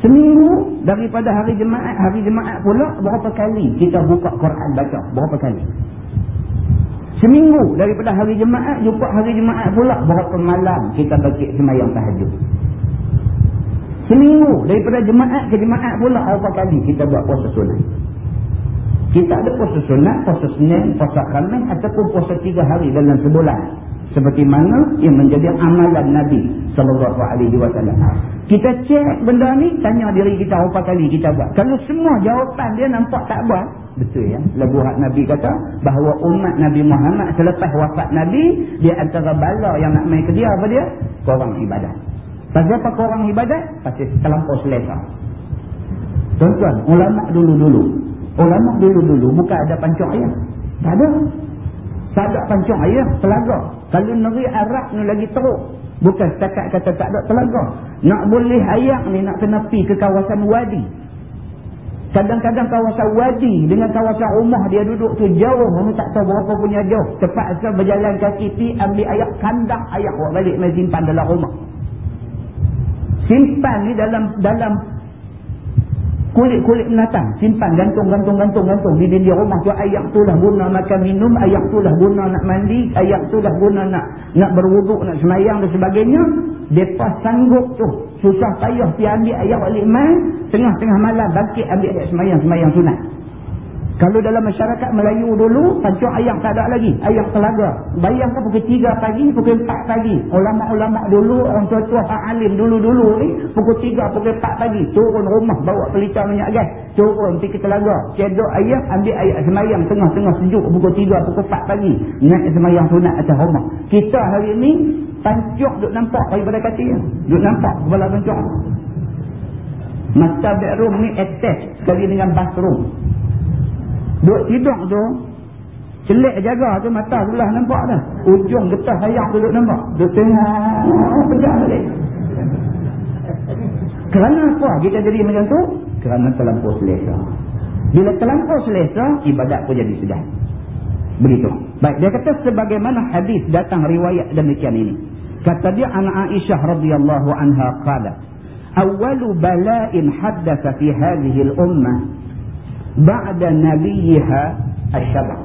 Speaker 1: Seminggu, daripada hari jemaat, hari jemaat pula, berapa kali kita buka Quran baca? Berapa kali? Seminggu, daripada hari jemaat, jumpa hari jemaat pula, berapa malam kita baca semayang tahajud? Seminggu, daripada jemaat ke jemaat pula, berapa kali kita buat puasa sunat? Kita ada puasa sunat, puasa senin, puasa khamis ataupun puasa tiga hari dalam sebulan. Seperti mana yang menjadi amalan Nabi SAW. Kita cek benda ni, tanya diri kita berapa kali kita buat. Kalau semua jawapan dia nampak tak buat, betul ya. Lebuhat Nabi kata bahawa umat Nabi Muhammad selepas wafat Nabi, dia antara bala yang nak main ke dia apa dia? Korang ibadat. Pasal apa korang ibadat? Pasal terlampau selesa. Tuan-tuan, ulama dulu-dulu Ulama dulu-dulu bukan ada pancung ayam. Tak ada. Tak ada pancung ayam, telaga. Kalau negeri Arab ni lagi teruk. Bukan setakat kata tak ada telaga. Nak boleh ayam ni nak kena pergi ke kawasan wadi. Kadang-kadang kawasan wadi dengan kawasan rumah dia duduk tu jauh. Mana tak tahu berapa punya jauh. Terpaksa berjalan kaki pi ambil ayak kandang ayak buat balik main simpan dalam rumah. Simpan ni dalam dalam kulit-kulit binatang. Simpan gantung-gantung-gantung-gantung di dinding rumah tu ayat tu lah guna makan minum. Ayat tu lah guna nak mandi. Ayat tu lah guna nak nak berwuduk nak semayang dan sebagainya. Mereka sanggup tu. Susah payah pergi ambil ayat balik main. Tengah-tengah malam bangkit ambil ayat semayang-semayang sunat kalau dalam masyarakat Melayu dulu, pancung ayam tak ada lagi. Ayam telaga. Bayangkan pukul 3 pagi, pukul 4 pagi. Ulama-ulama dulu, orang tua-tua alim dulu-dulu ni, pukul 3, pukul 4 pagi. Turun rumah, bawa pelita minyak gas. Turun pergi ke telaga. Cedok ayam, ambil ayam semayang tengah-tengah sejuk. Pukul 3, pukul 4 pagi. Naik semayang sunat atas rumah. Kita hari ni, pancung duk nampak daripada katil. Duk nampak kepala pancung. Master bedroom ni attach sekali dengan bathroom. Duk tidur tu, celik jaga tu mata sebelah nampak dah. Ujung getah sayang tu duk nampak. Duk tengok, pejak balik. Kerana apa kita jadi macam tu? Kerana terlampau selesa. Bila terlampau selesa, ibadat pun jadi sedap. Begitu. Baik, dia kata sebagaimana hadis datang riwayat demikian ini. Kata dia anak Aisyah radhiyallahu anha qala, "Awwalu bala'in haddatha fi hadhihi al-ummah بعد نبيها الشبع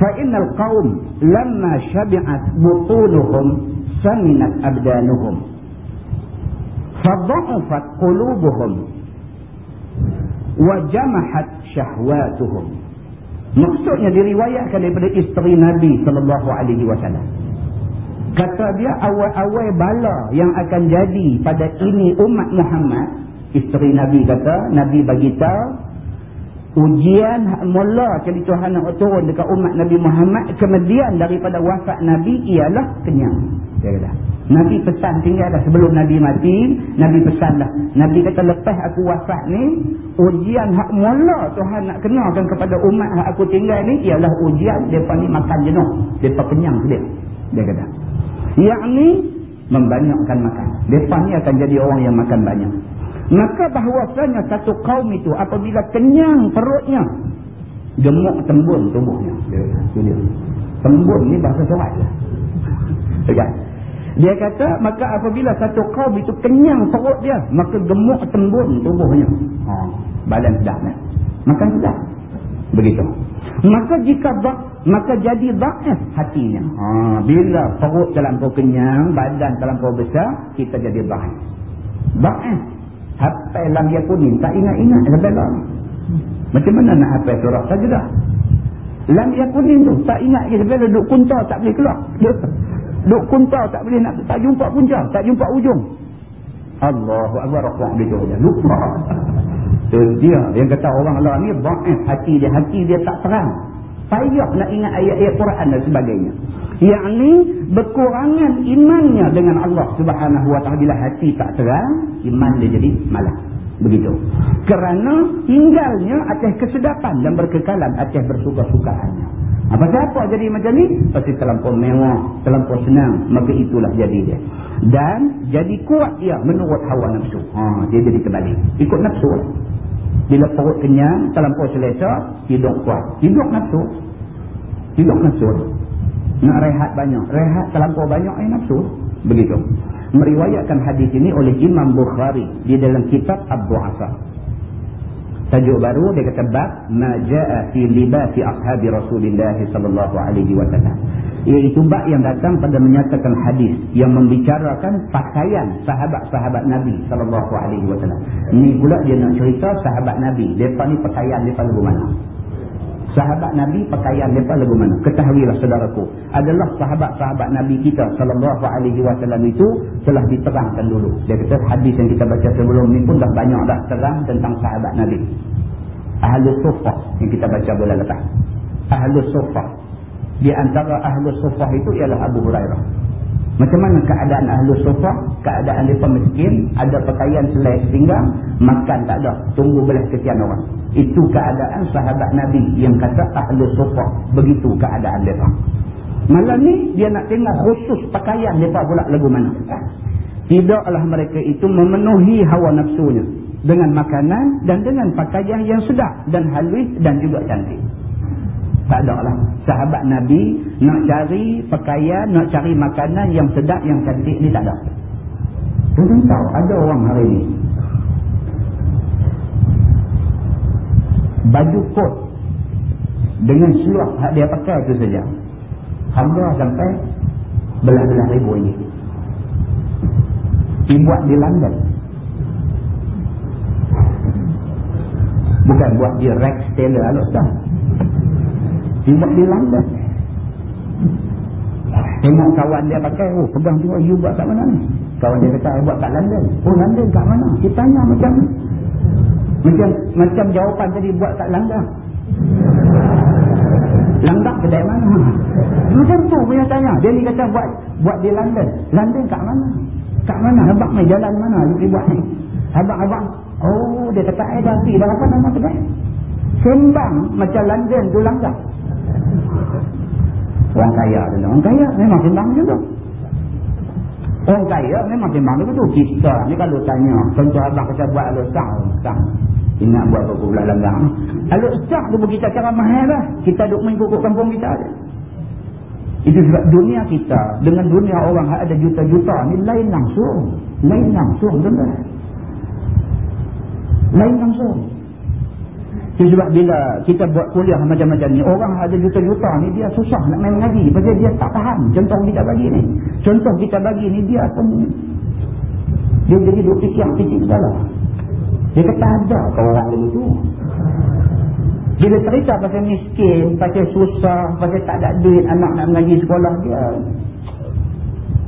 Speaker 1: فإن القوم لما شبعت بطونهم سمنت أبدانهم فضعفت قلوبهم وجمحت شهواتهم Maksudnya diriwayatkan daripada isteri Nabi sallallahu alaihi wasallam. Kata dia awal-awal bala yang akan jadi pada ini umat Muhammad, isteri Nabi kata, Nabi bagi tahu ujian mula kali Tuhan nak turun dekat umat Nabi Muhammad kemudian daripada wafat Nabi ialah kenyang. Dia kata. Nabi pesan tinggal dah sebelum Nabi mati, Nabi pesan dah. Nabi kata lepas aku wafat ni, ujian hak mula Tuhan nak kenakan kepada umat hak aku tinggal ni, ialah ujian mereka ni makan jenuh. Mereka kenyang dia. Dia kata. Yang ni, membanyakkan makan. Mereka ni akan jadi orang yang makan banyak. Maka bahawasanya satu kaum itu apabila kenyang perutnya, gemuk tembun tubuhnya. Tembun ni bahasa surat lah. Okay. Dia kata, maka apabila satu kaum itu kenyang perut dia, maka gemuk tembun tubuhnya. Ha, badan sedap. Ya? Makan sedap. Begitu. Maka jika bak, maka jadi ba'if hatinya. Ha, bila perut dalam kau kenyang, badan dalam kau besar, kita jadi ba'if. Ba'if. Hapai lam yakunin. Tak ingat-ingat. Sampai lah. Macam mana nak hapai surah sajadah? Lam yakunin tu. Tak ingat. Sampai duduk kuntar tak boleh keluar. Duk kunta tak boleh nak tak jumpa punca, tak jumpa ujung. Allahu akbar raqah dia dia lupa. Dia yang kata orang Allah ni dhaif hati dia hati dia tak terang. Payah nak ingat ayat-ayat Quran dan sebagainya. Yang ni berkurangan imannya dengan Allah Subhanahu wa taala bila hati tak terang, iman dia jadi malas. Begitu. Kerana tinggalnya atas kesedapan dan berkekalan atas bersuka-sukaannya. Apa siapa jadi macam ni? Pasti terlampau mewah, terlampau senang. Maka itulah jadi dia. Dan jadi kuat dia menurut hawa nafsu. Ha, dia jadi kembali. Ikut nafsu lah. Bila perut kenyang, terlampau selesa, hidup kuat. Hidup nafsu. Hidup nafsu. Nak rehat banyak. Rehat terlampau banyak, eh nafsu. Begitu. Meriwayatkan hadis ini oleh Imam Bukhari di dalam kitab Abu Asar. Tajuk baru dia kata bab ma jaa fi libasi ashabi Rasulillah sallallahu alaihi wasallam. Iaitu bab yang datang pada menyatakan hadis yang membicarakan pakaian sahabat-sahabat Nabi sallallahu alaihi wasallam. Ini pula dia nak cerita sahabat Nabi, depa ni pakaian depa lagu mana? Sahabat Nabi pakaian mereka lagu mana? Ketahuilah saudaraku. Adalah sahabat-sahabat Nabi kita sallallahu alaihi wasallam itu telah diterangkan dulu. Dia kata hadis yang kita baca sebelum ni pun dah banyak dah terang tentang sahabat Nabi. Ahlus Sufah yang kita baca bulan lepas. Ahlus Sufah. Di antara Ahlus Sufah itu ialah Abu Hurairah. Macam mana keadaan ahlu sofah, keadaan mereka miskin, ada pakaian selai pinggang, makan tak ada, tunggu belah kesian orang. Itu keadaan sahabat Nabi yang kata ahlu sofah. Begitu keadaan mereka. Malam ni dia nak tengok khusus pakaian mereka pula lagu mana. Tidaklah mereka itu memenuhi hawa nafsunya dengan makanan dan dengan pakaian yang sedap dan halus dan juga cantik. Tak ada lah. Sahabat Nabi nak cari pakaian, nak cari makanan yang sedap, yang cantik ni tak ada. Tuan tahu ada orang hari ni. Baju kot dengan seluar hak dia pakai tu saja. Harga sampai belah-belah ribu ini. Dibuat di London. Bukan buat di Rex Taylor alus dah. Dia di London. Tengok kawan dia pakai, oh pegang tengok you buat kat mana ni? Kawan dia kata, buat kat London. Oh London kat mana? Kita tanya macam macam macam jawapan tadi buat kat Langgang. Langgang kedai mana? Macam tu punya tanya. Dia ni kata buat buat di London. London kat mana? Kat mana? Habak main jalan mana? Dia buat ni. Habak-habak. Oh, dia kata, eh dah dah apa nama kedai? Sembang macam London tu Langgang. Orang kaya tu. Orang kaya memang timbang juga. Orang kaya memang timbang juga tu. Kita ni kalau tanya. Contoh abang kita buat alur sah. Sah. Ingat buat buku bulan langgang. Alur sah tu kita cara mahal lah. Kita duduk main kukuk kampung kita je. Itu sebab dunia kita. Dengan dunia orang ada juta-juta ni lain langsung. Lain langsung. Benar. Lain langsung. Itu sebab bila kita buat kuliah macam-macam ni, orang ada juta-juta ni dia susah nak main mengaji. Pasal dia tak faham contoh kita bagi ni. Contoh kita bagi ni dia pun, dia jadi duk fikir-fikir segala. Dia kata ada ke orang begitu. Bila cerita pasal miskin, pasal susah, pasal tak ada duit anak nak mengaji sekolah dia.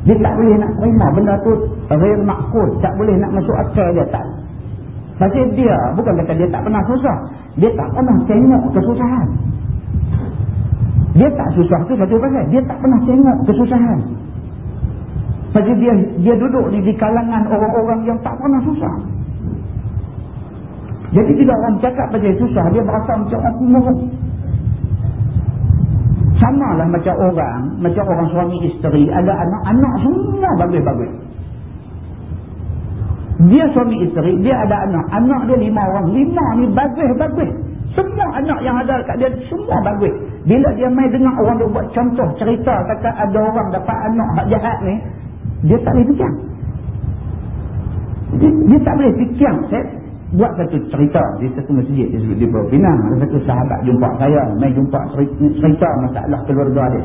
Speaker 1: Dia tak boleh nak terima benda tu real makul. Tak boleh nak masuk akal dia tak. Pasal dia, bukan kata dia tak pernah susah. Dia tak pernah tengok kesusahan. Dia tak susah tu satu pasal. Dia tak pernah tengok kesusahan. Pasal dia dia duduk di, di kalangan orang-orang yang tak pernah susah. Jadi bila orang cakap pasal susah, dia berasa macam orang muruk. Sama lah macam orang, macam orang suami isteri, ada anak-anak semua bagus-bagus. Dia suami isteri, dia ada anak. Anak dia lima orang. Lima ni bagus-bagus. Semua anak yang ada kat dia, semua bagus. Bila dia main dengar orang dia buat contoh, cerita, kata ada orang dapat anak hak jahat ni, dia tak boleh fikir. Dia, dia tak boleh fikir. Saya, buat satu cerita di satu masjid di, Pulau Pinang ada satu sahabat jumpa saya main jumpa cerita masalah keluarga dia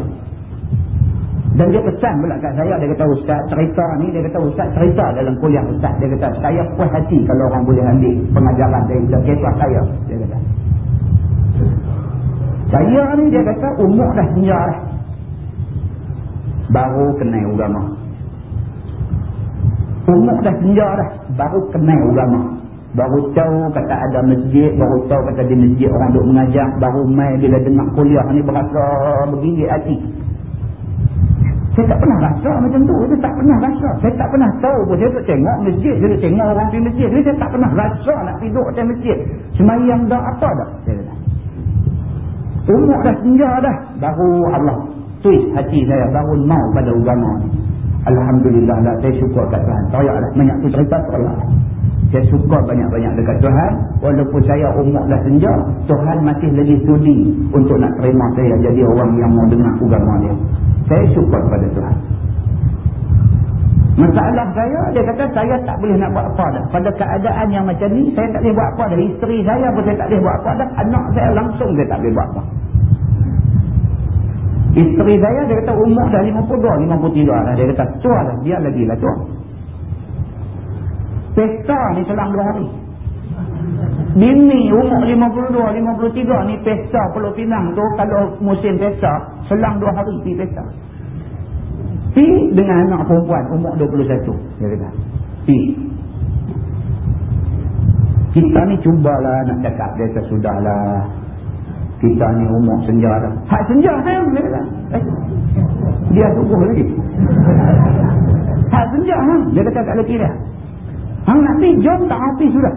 Speaker 1: dan dia pesan pula kat saya dia kata ustaz cerita ni dia kata ustaz cerita dalam kuliah ustaz. Dia kata saya puas hati kalau orang boleh ambil pengajaran dari kisah saya dia kata. Saya ni dia kata umur dah senja baru kenal agama. Umur dah senja dah baru kenal agama. Baru tahu kata ada masjid, baru tahu kata di masjid orang duk mengajar, baru mai bila dengar kuliah ni berasa begini hati. Saya tak pernah rasa macam tu, saya tak pernah rasa. Saya tak pernah tahu pun, saya tak tengok masjid, saya tak tengok orang di masjid. Jadi saya tak pernah rasa nak tidur di masjid. Semayang dah apa dah, saya kata. Umur dah senja dah, baru Allah twist hati saya, baru mau pada agama ni. Alhamdulillah lah, saya syukur kat Tuhan. Tayaklah, banyak tu cerita tolak. Saya suka banyak-banyak dekat Tuhan. Walaupun saya umur dah senja, Tuhan masih lagi sudi untuk nak terima saya jadi orang yang mau dengar agama dia. Saya suka kepada Tuhan. Masalah saya, dia kata saya tak boleh nak buat apa dah. Pada keadaan yang macam ni, saya tak boleh buat apa dah. Isteri saya pun saya tak boleh buat apa dah. Anak saya langsung saya tak boleh buat apa. Isteri saya, dia kata umur dah 52, 53 dah. Dia kata tua dah, dia lagi lah tua. Pesta ni selang dua hari. Bini umur 52, 53 ni pesta Pulau Pinang tu kalau musim pesta selang dua hari pergi pesta. Pi dengan anak perempuan umur 21. Dia kata. Pi. Kita ni cubalah nak cakap dia kata sudahlah. Kita ni umur senja dah. Hak senja kan? Dia kata. Eh. Dia tunggu lagi. Hak senja kan? Dia kata kat lelaki dia. Hang nak pergi, jom tak hati sudah.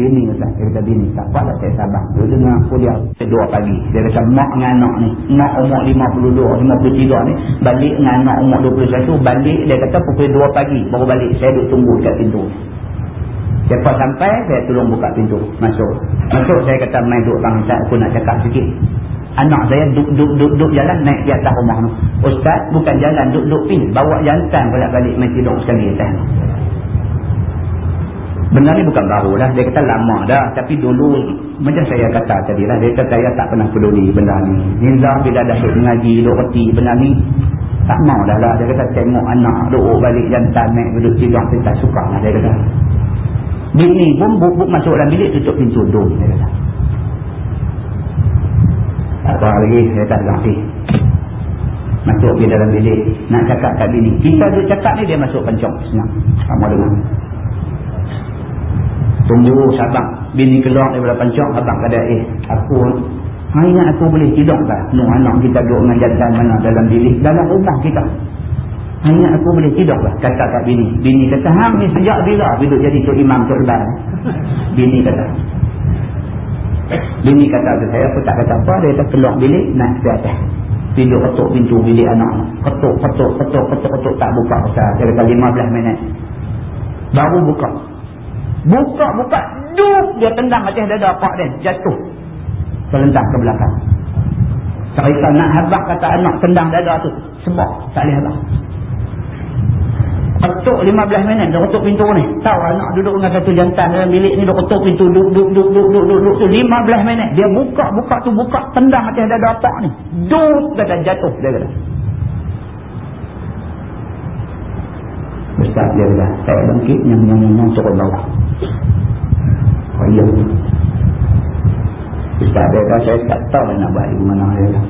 Speaker 1: Bini kata, dia kata bini, tak apa lah saya sabar. Dia dengar kuliah dua pagi. Dia kata, mak dengan anak ni, mak umur 52, 53 ni, balik dengan anak umur 21, balik, dia kata pukul 2 pagi, baru balik. Saya duduk tunggu dekat pintu. Cepat sampai, saya tolong buka pintu. Masuk. Masuk, saya kata, main duduk tangan saya, aku nak cakap sikit. Anak saya duduk-duduk jalan naik di atas rumah tu. Ustaz, bukan jalan, duduk-duduk pin. Bawa jantan balik-balik main tidur sekali atas. Benda ni bukan baru lah. Dia kata lama dah. Tapi dulu, macam saya kata tadi lah. Dia kata saya tak pernah peduli benda ni. Nizam bila dah duduk mengaji, duduk reti benda ni. Tak mau dah lah. Dia kata tengok anak duduk balik jantan naik duduk tidur. Saya tak suka lah dia kata. Bini pun buk, buk masuk dalam bilik tutup pintu dom. Dia kata. Tak tahu lagi. Saya tak ngerti. Masuk pergi dalam bilik. Nak cakap kat bini. Kita duduk cakap ni dia masuk pencok. Senang. Sama dengan. Tunggu sabak bini keluar daripada pancok abang kata eh aku ha ingat aku boleh tidur tak nu anak kita duduk dengan jantan mana dalam bilik dalam rumah kita. Ha ingat aku boleh tidur tak kata kat bini. Bini kata hang ni sejak bila? Duduk jadi tu imam turban bini kata. Bini kata ke saya aku tak kata apa dia kata keluar bilik naik ke atas. Tidur ketuk pintu bilik anak. Ketuk ketuk ketuk ketuk ketuk tak buka. Dia kata 15 minit. Baru buka Buka-buka, duk dia tendang atas dada pak dia. Jatuh. Terlentang ke belakang. Cerita nak habak kata anak tendang dada tu. Sebab tak boleh habak. Ketuk 15 minit, dia ketuk pintu ni. Tahu anak duduk dengan satu jantan dalam bilik ni, dia ketuk pintu. Duk, duk, duk, duk, duk, duk, duk. 15 minit. Dia buka, buka tu, buka. Tendang atas dada pak ni. Duk, kata jatuh. Dia kata. Ustaz dia kata, saya bangkit, nyam, nyam, nyam, nyam, suruh bawah. Ayah. Ustaz dia kata saya tak tahu nak buat ibu mana dia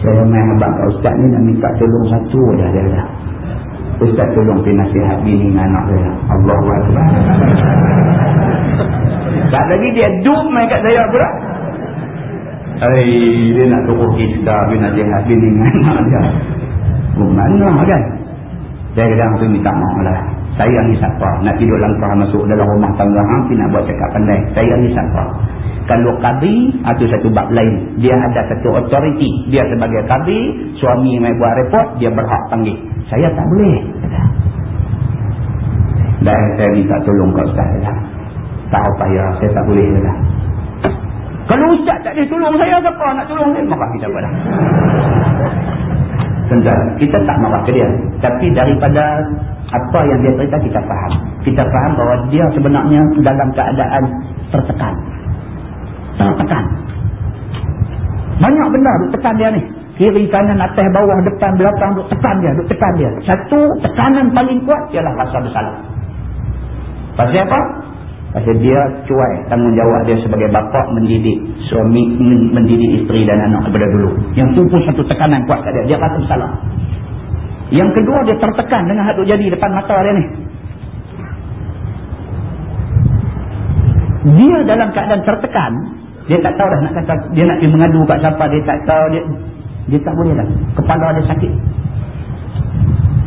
Speaker 1: saya. Main abang kat Ustaz ni nak minta tolong satu je dia kata. Ustaz tolong pergi nasihat bini dengan anak dia Allah SWT tak lagi dia duk main kat saya pula Hai, dia nak turun kita pergi nasihat bini dengan anak dia. Mana kan? Saya kadang tu minta maaf lah saya ni siapa? Nak tidur langkah masuk dalam rumah tangga hang nak buat cakap pandai. Saya ni siapa? Kalau qadi itu satu bab lain. Dia ada satu authority. Dia sebagai qadi suami mai buat report dia berhak panggil. Saya tak boleh dan saya minta tolong kat ustaz kata. Tak apa ya saya tak boleh kata. Kalau ustaz tak boleh tolong saya siapa nak tolong dia? Maka kita pada Tentang, kita tak marah ke dia. Tapi daripada apa yang dia cerita kita faham kita faham bahawa dia sebenarnya dalam keadaan tertekan tertekan. Banyak benda duk tekan dia ni. Kiri, kanan, atas, bawah, depan, belakang duk tekan dia, duk tekan dia. Satu tekanan paling kuat ialah rasa bersalah. Pasal apa? Pasal dia cuai tanggungjawab dia sebagai bapa mendidik suami, mendidik isteri dan anak daripada dulu. Yang tu pun satu tekanan kuat kat dia. Dia rasa bersalah. Yang kedua dia tertekan dengan hal jadi depan mata dia ni. Dia dalam keadaan tertekan, dia tak tahu dah nak kata, dia nak pergi mengadu kat siapa, dia tak tahu, dia dia tak boleh dah. Kepala dia sakit.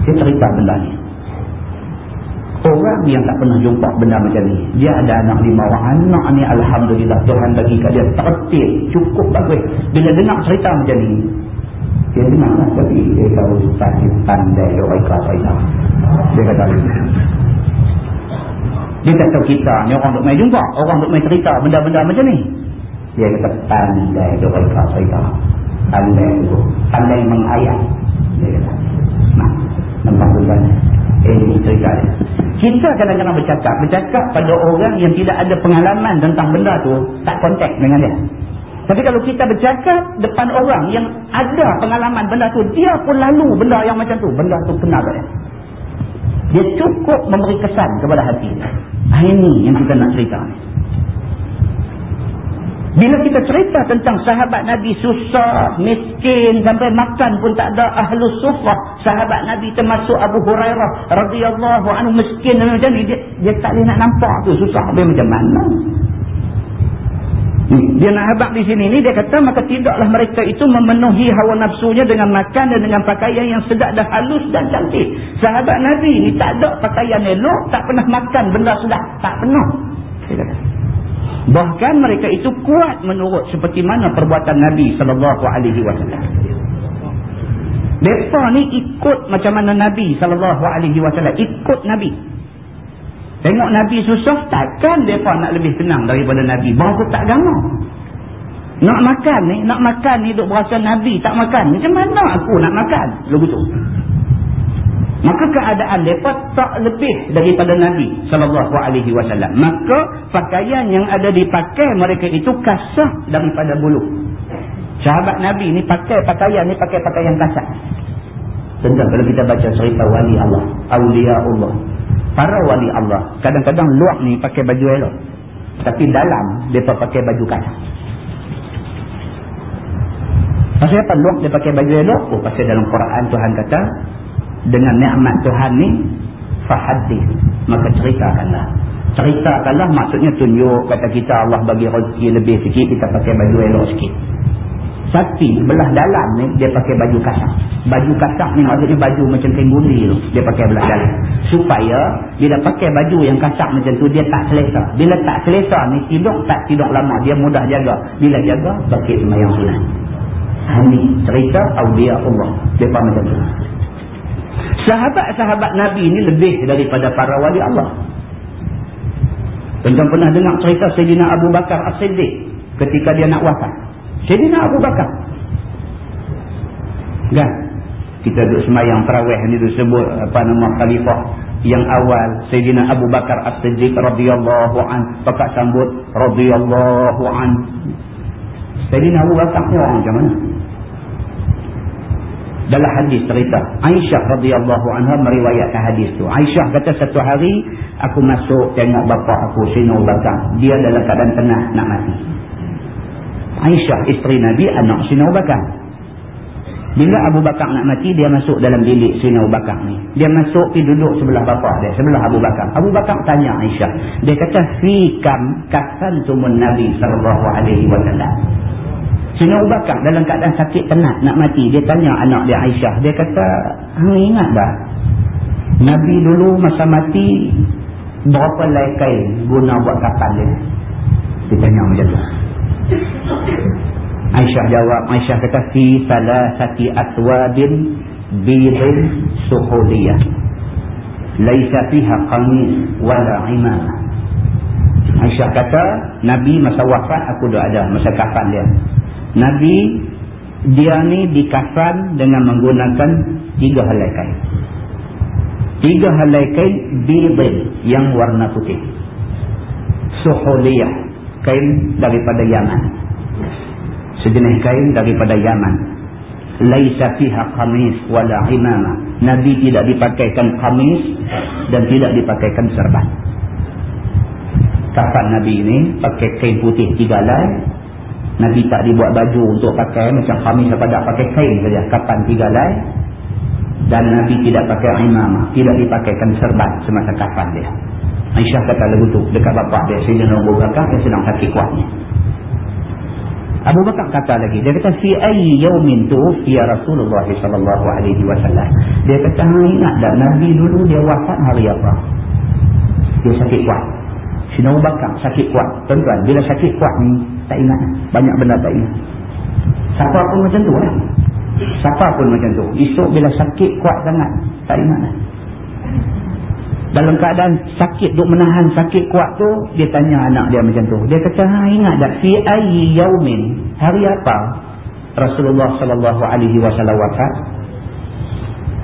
Speaker 1: Dia cerita benda ni. Orang yang tak pernah jumpa benda macam ni, dia ada anak lima orang. Anak ni Alhamdulillah Tuhan bagi kat dia tertib, cukup bagus. Bila dengar cerita macam ni, dia dengar lah tapi dia tahu tadi pandai dia ikhlas ikhlas. Dia kata Dia tahu kita ni orang duk main jumpa, orang duk main cerita benda-benda macam ni. Dia kata pandai dia ikhlas ikhlas. Pandai itu, pandai mengayat. Dia kata, nah, nampak bukan. Ini cerita dia. Kita kadang-kadang bercakap, bercakap pada orang yang tidak ada pengalaman tentang benda tu, tak kontak dengan dia. Tapi kalau kita bercakap depan orang yang ada pengalaman benda tu, dia pun lalu benda yang macam tu, benda tu kena dia. Dia cukup memberi kesan kepada hati dia. Ini yang kita nak cerita ni. Bila kita cerita tentang sahabat Nabi susah, miskin, sampai makan pun tak ada ahlu sufah. Sahabat Nabi termasuk Abu Hurairah radhiyallahu anhu miskin dan macam ni. Dia, dia tak boleh nak nampak tu susah. Habis macam mana? Dia nak habak di sini ni dia kata maka tidaklah mereka itu memenuhi hawa nafsunya dengan makan dan dengan pakaian yang sedap dan halus dan cantik. Sahabat Nabi ni tak ada pakaian elok, tak pernah makan benda sedap. Tak pernah. Bahkan mereka itu kuat menurut seperti mana perbuatan Nabi wasallam. Mereka ni ikut macam mana Nabi wasallam ikut Nabi. Tengok Nabi susah takkan mereka nak lebih tenang daripada Nabi. Bahawa tak gama. Nak makan ni, nak makan ni duk berasa Nabi tak makan. Macam mana aku nak makan? Lalu betul. Maka keadaan mereka tak lebih daripada Nabi wasallam. Maka pakaian yang ada dipakai mereka itu kasar daripada bulu. Sahabat Nabi ni pakai pakaian ni pakai pakaian kasar. Tentang kalau kita baca cerita wali Allah, awliya Allah. Para wali Allah, kadang-kadang luar ni pakai baju elok. Tapi dalam, mereka pakai baju kasar. Pasal apa luar dia pakai baju elok? Oh, pasal dalam Quran Tuhan kata, dengan nikmat Tuhan ni fahadith maka ceritakanlah ceritakanlah maksudnya tunjuk kata kita Allah bagi rezeki lebih sikit kita pakai baju elok sikit tapi belah dalam ni dia pakai baju kasak baju kasak ni maksudnya baju macam tengguli tu dia pakai belah dalam. Supaya bila pakai baju yang kasak macam tu dia tak selesa. Bila tak selesa ni tidur tak tidur lama dia mudah jaga. Bila jaga pakai semayang sunat. Ini cerita awliya Allah. Dia macam tu. Sahabat-sahabat Nabi ini lebih daripada para wali Allah. Tentang pernah dengar cerita Sayyidina Abu Bakar As-Siddiq ketika dia nak wafat. Sayyidina Abu Bakar. Kan? Kita duduk semayang terawih ni disebut apa nama khalifah yang awal Sayyidina Abu Bakar As-Siddiq radhiyallahu an pakat sambut radhiyallahu an Sayyidina Abu Bakar ni orang macam mana? dalam hadis cerita Aisyah radhiyallahu anha meriwayatkan hadis tu Aisyah kata satu hari aku masuk tengok bapa aku Sina Bakar dia dalam keadaan tenang nak mati Aisyah isteri Nabi anak Sina Abu Bakar. Bila Abu Bakar nak mati dia masuk dalam bilik Sina Abu Bakar ni. Dia masuk pergi duduk sebelah bapa dia, sebelah Abu Bakar. Abu Bakar tanya Aisyah. Dia kata fi kam kasantumun Nabi sallallahu alaihi wasallam. Sina Abu Bakar dalam keadaan sakit penat nak mati, dia tanya anak dia Aisyah. Dia kata, "Hang ingat tak? Nabi dulu masa mati berapa lai kain guna buat kapal dia?" Dia tanya macam tu. Aisyah jawab, Aisyah kata fi salasati aswadin bidin suhudiyah. Laisa fiha qamis wala imamah. Aisyah kata, Nabi masa wafat aku dah ada masa kafan dia. Nabi dia ni dikafan dengan menggunakan tiga helai kain. Tiga helai kain bidin yang warna putih. Suhudiyah, kain daripada Yaman. Sejenis kain daripada Yaman. Laisa fiha qamis wala imama. Nabi tidak dipakaikan qamis dan tidak dipakaikan serban. Kafan nabi ini pakai kain putih tiga lai. Nabi tak dibuat baju untuk pakai macam qamis pada pakai kain saja kafan tiga lai. Dan nabi tidak pakai imama tidak dipakaikan serban semasa kafan dia Aisyah kata lagu tu dekat bapak dia Sayyidina Abu Bakar yang sedang sakit kuatnya Abu Bakar kata lagi, dia kata fi ayyi yawmin tuwfiya Rasulullah sallallahu alaihi wasallam. Dia kata ingat tak Nabi dulu dia wafat hari apa? Dia sakit kuat. Sina Abu Bakar sakit kuat. Tuan-tuan, bila sakit kuat ni tak ingat. Banyak benda tak ingat. Siapa pun macam tu lah. Siapa pun macam tu. Esok bila sakit kuat sangat, tak ingat lah dalam keadaan sakit duk menahan sakit kuat tu dia tanya anak dia macam tu. Dia kata ha ingat tak fi ayyi yaumin hari apa Rasulullah sallallahu alaihi wasallam wafat?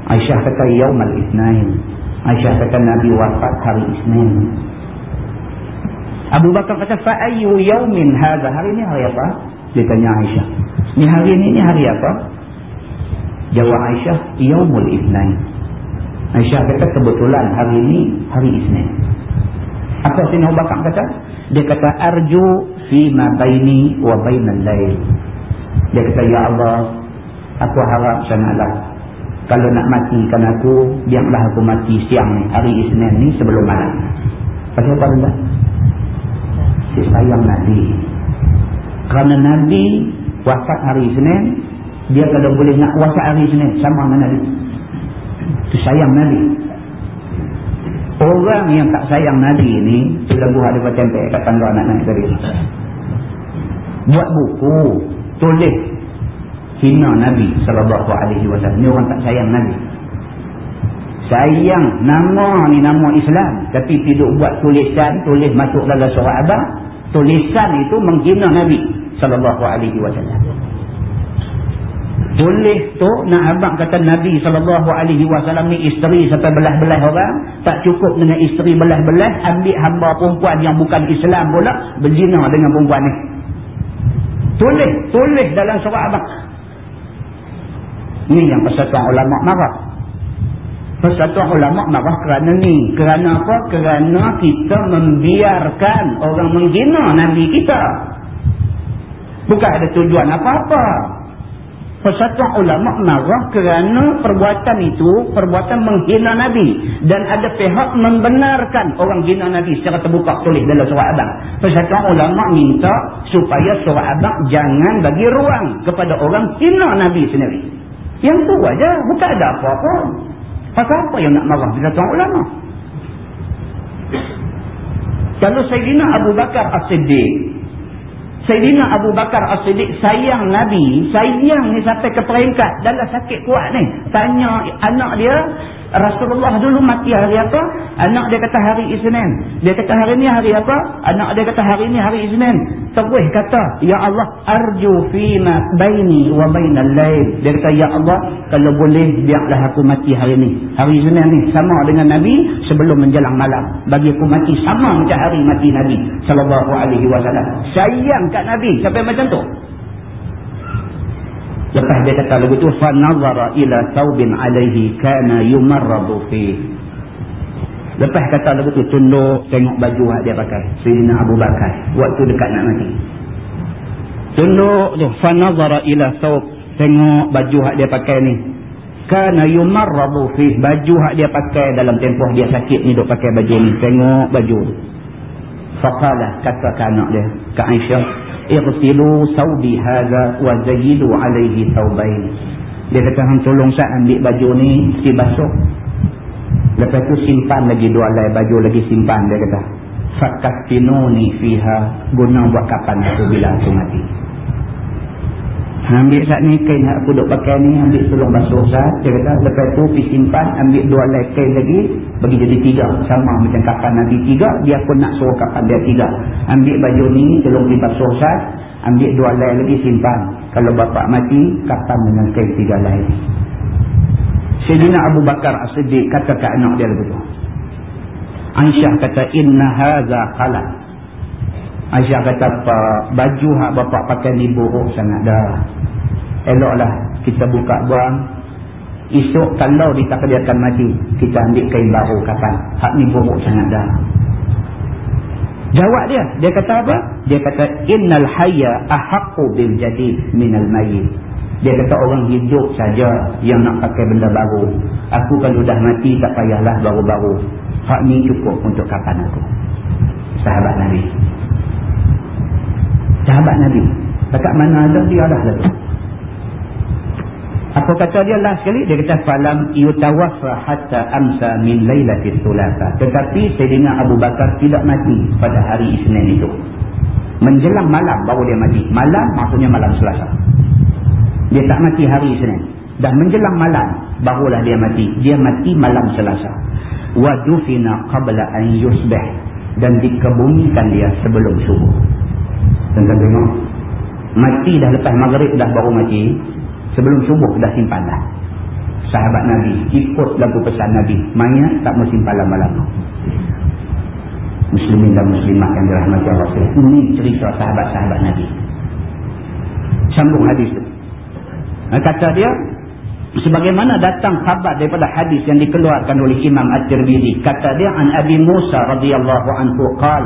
Speaker 1: Aisyah kata yaumal itsnain. Aisyah kata Nabi wafat hari Isnin. Abu Bakar kata fa ayyu yaumin hadha? Hari ni hari apa? Dia tanya Aisyah. Ni hari ni ni hari apa? Jawab Aisyah yaumul itsnain Aisyah kata kebetulan hari ini hari Isnin. Apa Sina Abu Bakar kata? Dia kata arju fi ma baini wa bainal lail. Dia kata ya Allah, aku harap sangatlah kalau nak matikan aku, biarlah aku mati siang ni, hari Isnin ni sebelum malam. Pasal apa benda? Si sayang Nabi. Kerana Nabi wafat hari Isnin, dia kalau boleh nak wafat hari Isnin sama dengan Nabi. Itu sayang Nabi. Orang yang tak sayang Nabi ni, sudah buat dia tempel kat tangga anak naik tadi. Buat buku, tulis hina Nabi sallallahu alaihi wasallam. Ni orang tak sayang Nabi. Sayang nama ni nama Islam, tapi tidak buat tulisan, tulis masuk dalam surah abang. Tulisan itu menghina Nabi sallallahu alaihi wasallam. Boleh tu nak abang kata Nabi SAW ni isteri sampai belah-belah orang. Tak cukup dengan isteri belah-belah. Ambil hamba perempuan yang bukan Islam pula. Berzina dengan perempuan ni. Tulis. Tulis dalam surat abang. Ni yang persatuan ulama marah. Persatuan ulama marah kerana ni. Kerana apa? Kerana kita membiarkan orang menghina Nabi kita. Bukan ada tujuan apa-apa. Persatuan ulama marah kerana perbuatan itu perbuatan menghina Nabi dan ada pihak membenarkan orang hina Nabi secara terbuka tulis dalam surat abang. Persatuan ulama minta supaya surat abang jangan bagi ruang kepada orang hina Nabi sendiri. Yang tu aja, bukan ada apa-apa. Pasal apa yang nak marah persatuan ulama? Kalau Sayyidina Abu Bakar As-Siddiq Sayyidina Abu Bakar As-Siddiq sayang Nabi, sayang ni sampai ke peringkat dalam sakit kuat ni. Tanya anak dia, Rasulullah dulu mati hari apa? Anak dia kata hari Isnin. Dia kata hari ni hari apa? Anak dia kata hari ni hari Isnin. Terus kata, Ya Allah, arju fima baini wa bainal lail. Dia kata, Ya Allah, kalau boleh biarlah aku mati hari ni. Hari Isnin ni sama dengan Nabi sebelum menjelang malam. Bagi aku mati sama macam hari mati Nabi sallallahu alaihi wasallam. Sayang kat Nabi sampai macam tu. Lepas dia kata lagu tu fa nazara ila thawbin alaihi kana yumarradu fi. Lepas kata lagu tu tunduk tengok baju yang dia pakai. Sayyidina Abu Bakar waktu dekat nak mati. tunduk tu fanazara ila thawb tengok baju hak dia pakai ni kana yumarradu fi baju hak dia pakai dalam tempoh dia sakit ni duk pakai baju ni tengok baju faqala kata ke anak dia ke Aisyah irsilu sawbi hadha wa zayidu alaihi thawbain dia kata hang tolong saya ambil baju ni si basuh. Lepas tu simpan lagi dua lai baju lagi simpan dia kata. Fakaffinuni fiha guna buat kapan aku bila aku mati ambil saat ni kain yang aku duk pakai ni ambil tolong basuh saat dia kata lepas tu pergi simpan ambil dua lai kain lagi bagi jadi tiga. Sama macam kapan Nabi tiga dia pun nak suruh kapan dia tiga. Ambil baju ni tolong pergi basuh saat ambil dua lai lagi simpan. Kalau bapak mati kapan dengan kain tiga lai Sayyidina Abu Bakar As-Siddiq kata ke anak dia begitu Aisyah kata inna haza khala Aisyah kata apa baju hak bapak pakai ni buruk sangat dah. Eloklah kita buka buang esok kalau ditakdirkan mati kita ambil kain baru kapan. Hak ni buruk sangat dah. Jawab dia. Dia kata apa? Dia kata innal hayya ahaqqu bil jadid minal mayyit. Dia kata orang hidup saja yang nak pakai benda baru. Aku kalau dah mati tak payahlah baru-baru. Hak ni cukup untuk kapan aku. Sahabat Nabi sahabat Nabi dekat mana ada dia dah lalu apa kata dia lah sekali? Dia kata, Falam yutawaffa hatta amsa min laylatis sulasa. Tetapi Sayyidina Abu Bakar tidak mati pada hari Isnin itu. Menjelang malam baru dia mati. Malam maksudnya malam selasa. Dia tak mati hari Isnin. Dah menjelang malam barulah dia mati. Dia mati malam selasa. Wadufina qabla an yusbih. Dan dikebumikan dia sebelum subuh. Tentang tengok. Mati dah lepas maghrib dah baru mati. Sebelum subuh dah simpan dah. Sahabat Nabi ikut lagu pesan Nabi. Mayat tak mau simpan lama-lama. Muslimin dan muslimah yang dirahmati Allah. Ini cerita sahabat-sahabat Nabi. Sambung hadis itu. Kata dia, sebagaimana datang khabar daripada hadis yang dikeluarkan oleh Imam At-Tirmidhi. Kata dia, an Abi Musa radhiyallahu anhu qal,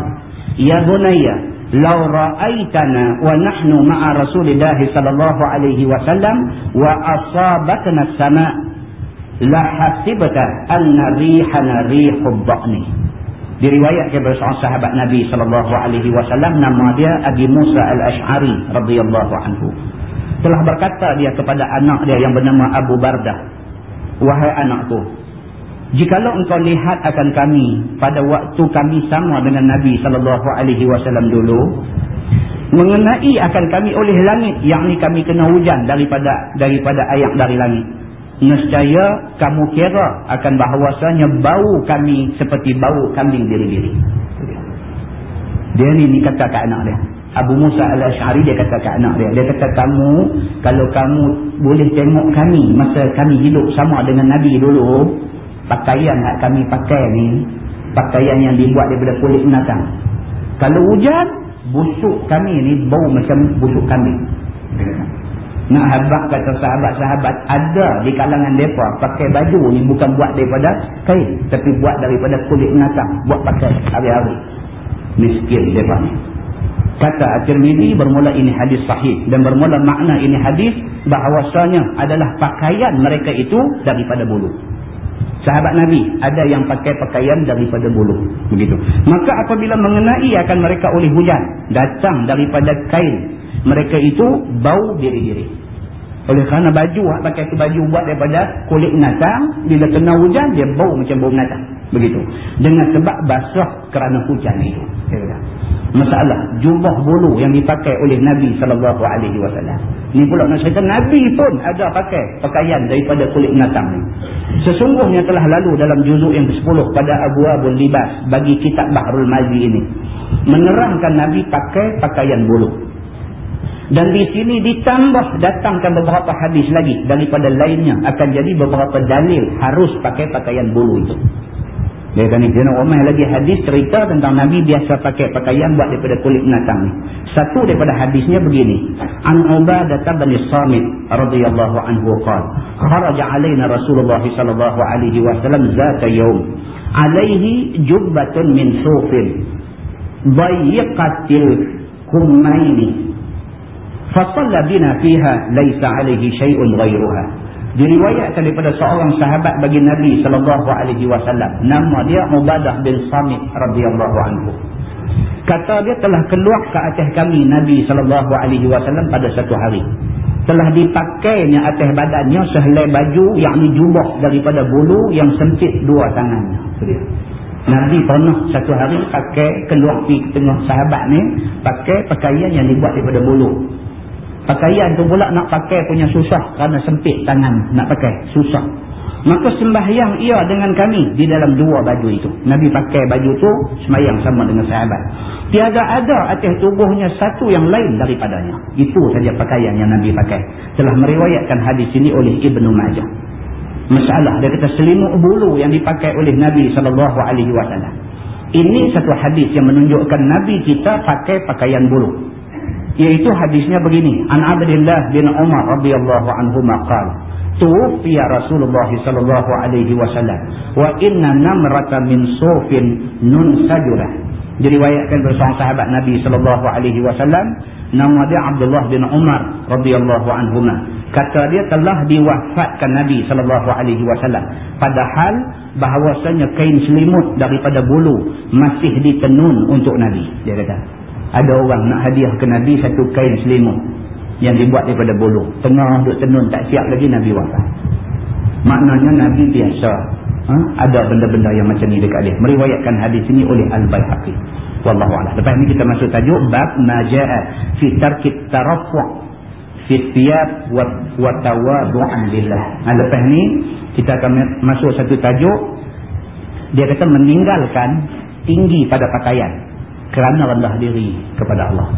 Speaker 1: Ya bunayya, law ra'aitana wa nahnu ma'a rasulillah sallallahu alaihi wasallam wa asabatna as-sama' la hasibta anna rihana rihud dhani diriwayatkan oleh seorang sahabat Nabi sallallahu alaihi wasallam nama dia Abi Musa al-Ash'ari radhiyallahu anhu. Telah berkata dia kepada anak dia yang bernama Abu Bardah wahai anakku Jikalau engkau lihat akan kami pada waktu kami sama dengan Nabi sallallahu alaihi wasallam dulu mengenai akan kami oleh langit yang ni kami kena hujan daripada daripada ayat dari langit. Nescaya kamu kira akan bahawasanya bau kami seperti bau kambing diri-diri dia ni ni kata ke anak dia. Abu Musa al-Ash'ari dia kata ke anak dia. Dia kata kamu kalau kamu boleh tengok kami masa kami hidup sama dengan Nabi dulu pakaian yang kami pakai ni pakaian yang dibuat daripada kulit binatang. Kalau hujan busuk kami ni bau macam busuk kambing. Nak habak kata sahabat-sahabat ada di kalangan mereka pakai baju ni bukan buat daripada kain tapi buat daripada kulit binatang buat pakai hari-hari. Miskin mereka ni. Kata At-Tirmidhi bermula ini hadis sahih dan bermula makna ini hadis bahawasanya adalah pakaian mereka itu daripada bulu sahabat Nabi ada yang pakai pakaian daripada bulu. Begitu. Maka apabila mengenai akan mereka oleh hujan datang daripada kain mereka itu bau diri-diri. Oleh kerana baju pakai tu baju buat daripada kulit binatang bila kena hujan dia bau macam bau binatang. Begitu. Dengan sebab basah kerana hujan itu masalah jubah bulu yang dipakai oleh Nabi sallallahu alaihi wasallam. Ni pula nak cerita Nabi pun ada pakai pakaian daripada kulit binatang ni. Sesungguhnya telah lalu dalam juzuk yang ke-10 pada Abu Abul Libas bagi kitab Bahrul Mazi ini menerangkan Nabi pakai pakaian bulu. Dan di sini ditambah datangkan beberapa hadis lagi daripada lainnya akan jadi beberapa dalil harus pakai pakaian bulu itu. Dia kata ni, Zainal Umar lagi hadis cerita tentang Nabi biasa pakai pakaian buat daripada kulit binatang ni. Satu daripada hadisnya begini. An Ubadah bin Samit radhiyallahu anhu qala, kharaja alaina Rasulullah sallallahu alaihi wasallam zata yawm. Alaihi jubbatun min sufin. Dayiqatil kummaini. fasalla bina fiha laisa alaihi syai'un ghairuha diriwayatkan daripada seorang sahabat bagi Nabi sallallahu alaihi wasallam. Nama dia Ubadah bin Samit radhiyallahu anhu. Kata dia telah keluar ke atas kami Nabi sallallahu alaihi wasallam pada satu hari. Telah dipakainya atas badannya sehelai baju yang dijubah daripada bulu yang sempit dua tangannya Nabi pernah satu hari pakai keluar di tengah sahabat ni pakai pakaian yang dibuat daripada bulu Pakaian tu pula nak pakai punya susah kerana sempit tangan nak pakai. Susah. Maka sembahyang ia dengan kami di dalam dua baju itu. Nabi pakai baju tu sembahyang sama dengan sahabat. Tiada ada atas tubuhnya satu yang lain daripadanya. Itu saja pakaian yang Nabi pakai. Telah meriwayatkan hadis ini oleh Ibn Majah. Masalah dia kata selimut bulu yang dipakai oleh Nabi SAW. Ini satu hadis yang menunjukkan Nabi kita pakai pakaian bulu yaitu hadisnya begini. An Abdullah bin Umar radhiyallahu anhu maqal tuwfiya Rasulullah sallallahu alaihi wasallam wa inna namrata min sufin nun sajura diriwayatkan bersama sahabat Nabi sallallahu alaihi wasallam nama dia Abdullah bin Umar radhiyallahu anhu kata dia telah diwafatkan Nabi sallallahu alaihi wasallam padahal bahawasanya kain selimut daripada bulu masih ditenun untuk Nabi. Dia kata ada orang nak hadiah ke Nabi satu kain selimut yang dibuat daripada bulu. Tengah duduk tenun tak siap lagi Nabi wafat. Maknanya Nabi biasa. Ha? Ada benda-benda yang macam ni dekat dia. Meriwayatkan hadis ini oleh Al-Bayhaqi. Wallahu'ala. Lepas ni kita masuk tajuk. Bab maja'a fi tarkit tarafu' fi tiyab wa tawadu'an lillah. Ha, lepas ni kita akan masuk satu tajuk. Dia kata meninggalkan tinggi pada pakaian kerana rendah diri kepada Allah.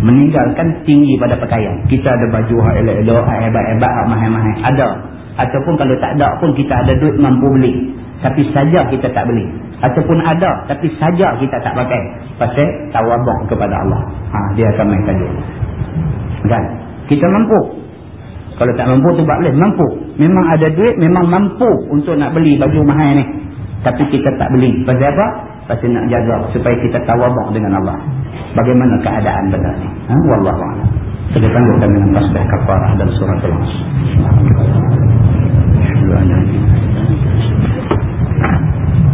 Speaker 1: Meninggalkan tinggi pada pakaian. Kita ada baju yang elok-elok hebat-hebat mahal-mahal. Ada. Ataupun kalau tak ada pun kita ada duit mampu beli. Tapi saja kita tak beli. Ataupun ada tapi saja kita tak pakai. Pasal tawabak kepada Allah. Ha, dia akan main tajuk. Kan? Kita mampu. Kalau tak mampu tu boleh. Mampu. Memang ada duit memang mampu untuk nak beli baju mahal ni. Tapi kita tak beli. Pasal apa pasti nak jaga supaya kita tawabak dengan Allah. Bagaimana keadaan benar ni? Ha? Wallahu a'lam. Kita tangguhkan dengan tasbih kafarah dan surat al-As.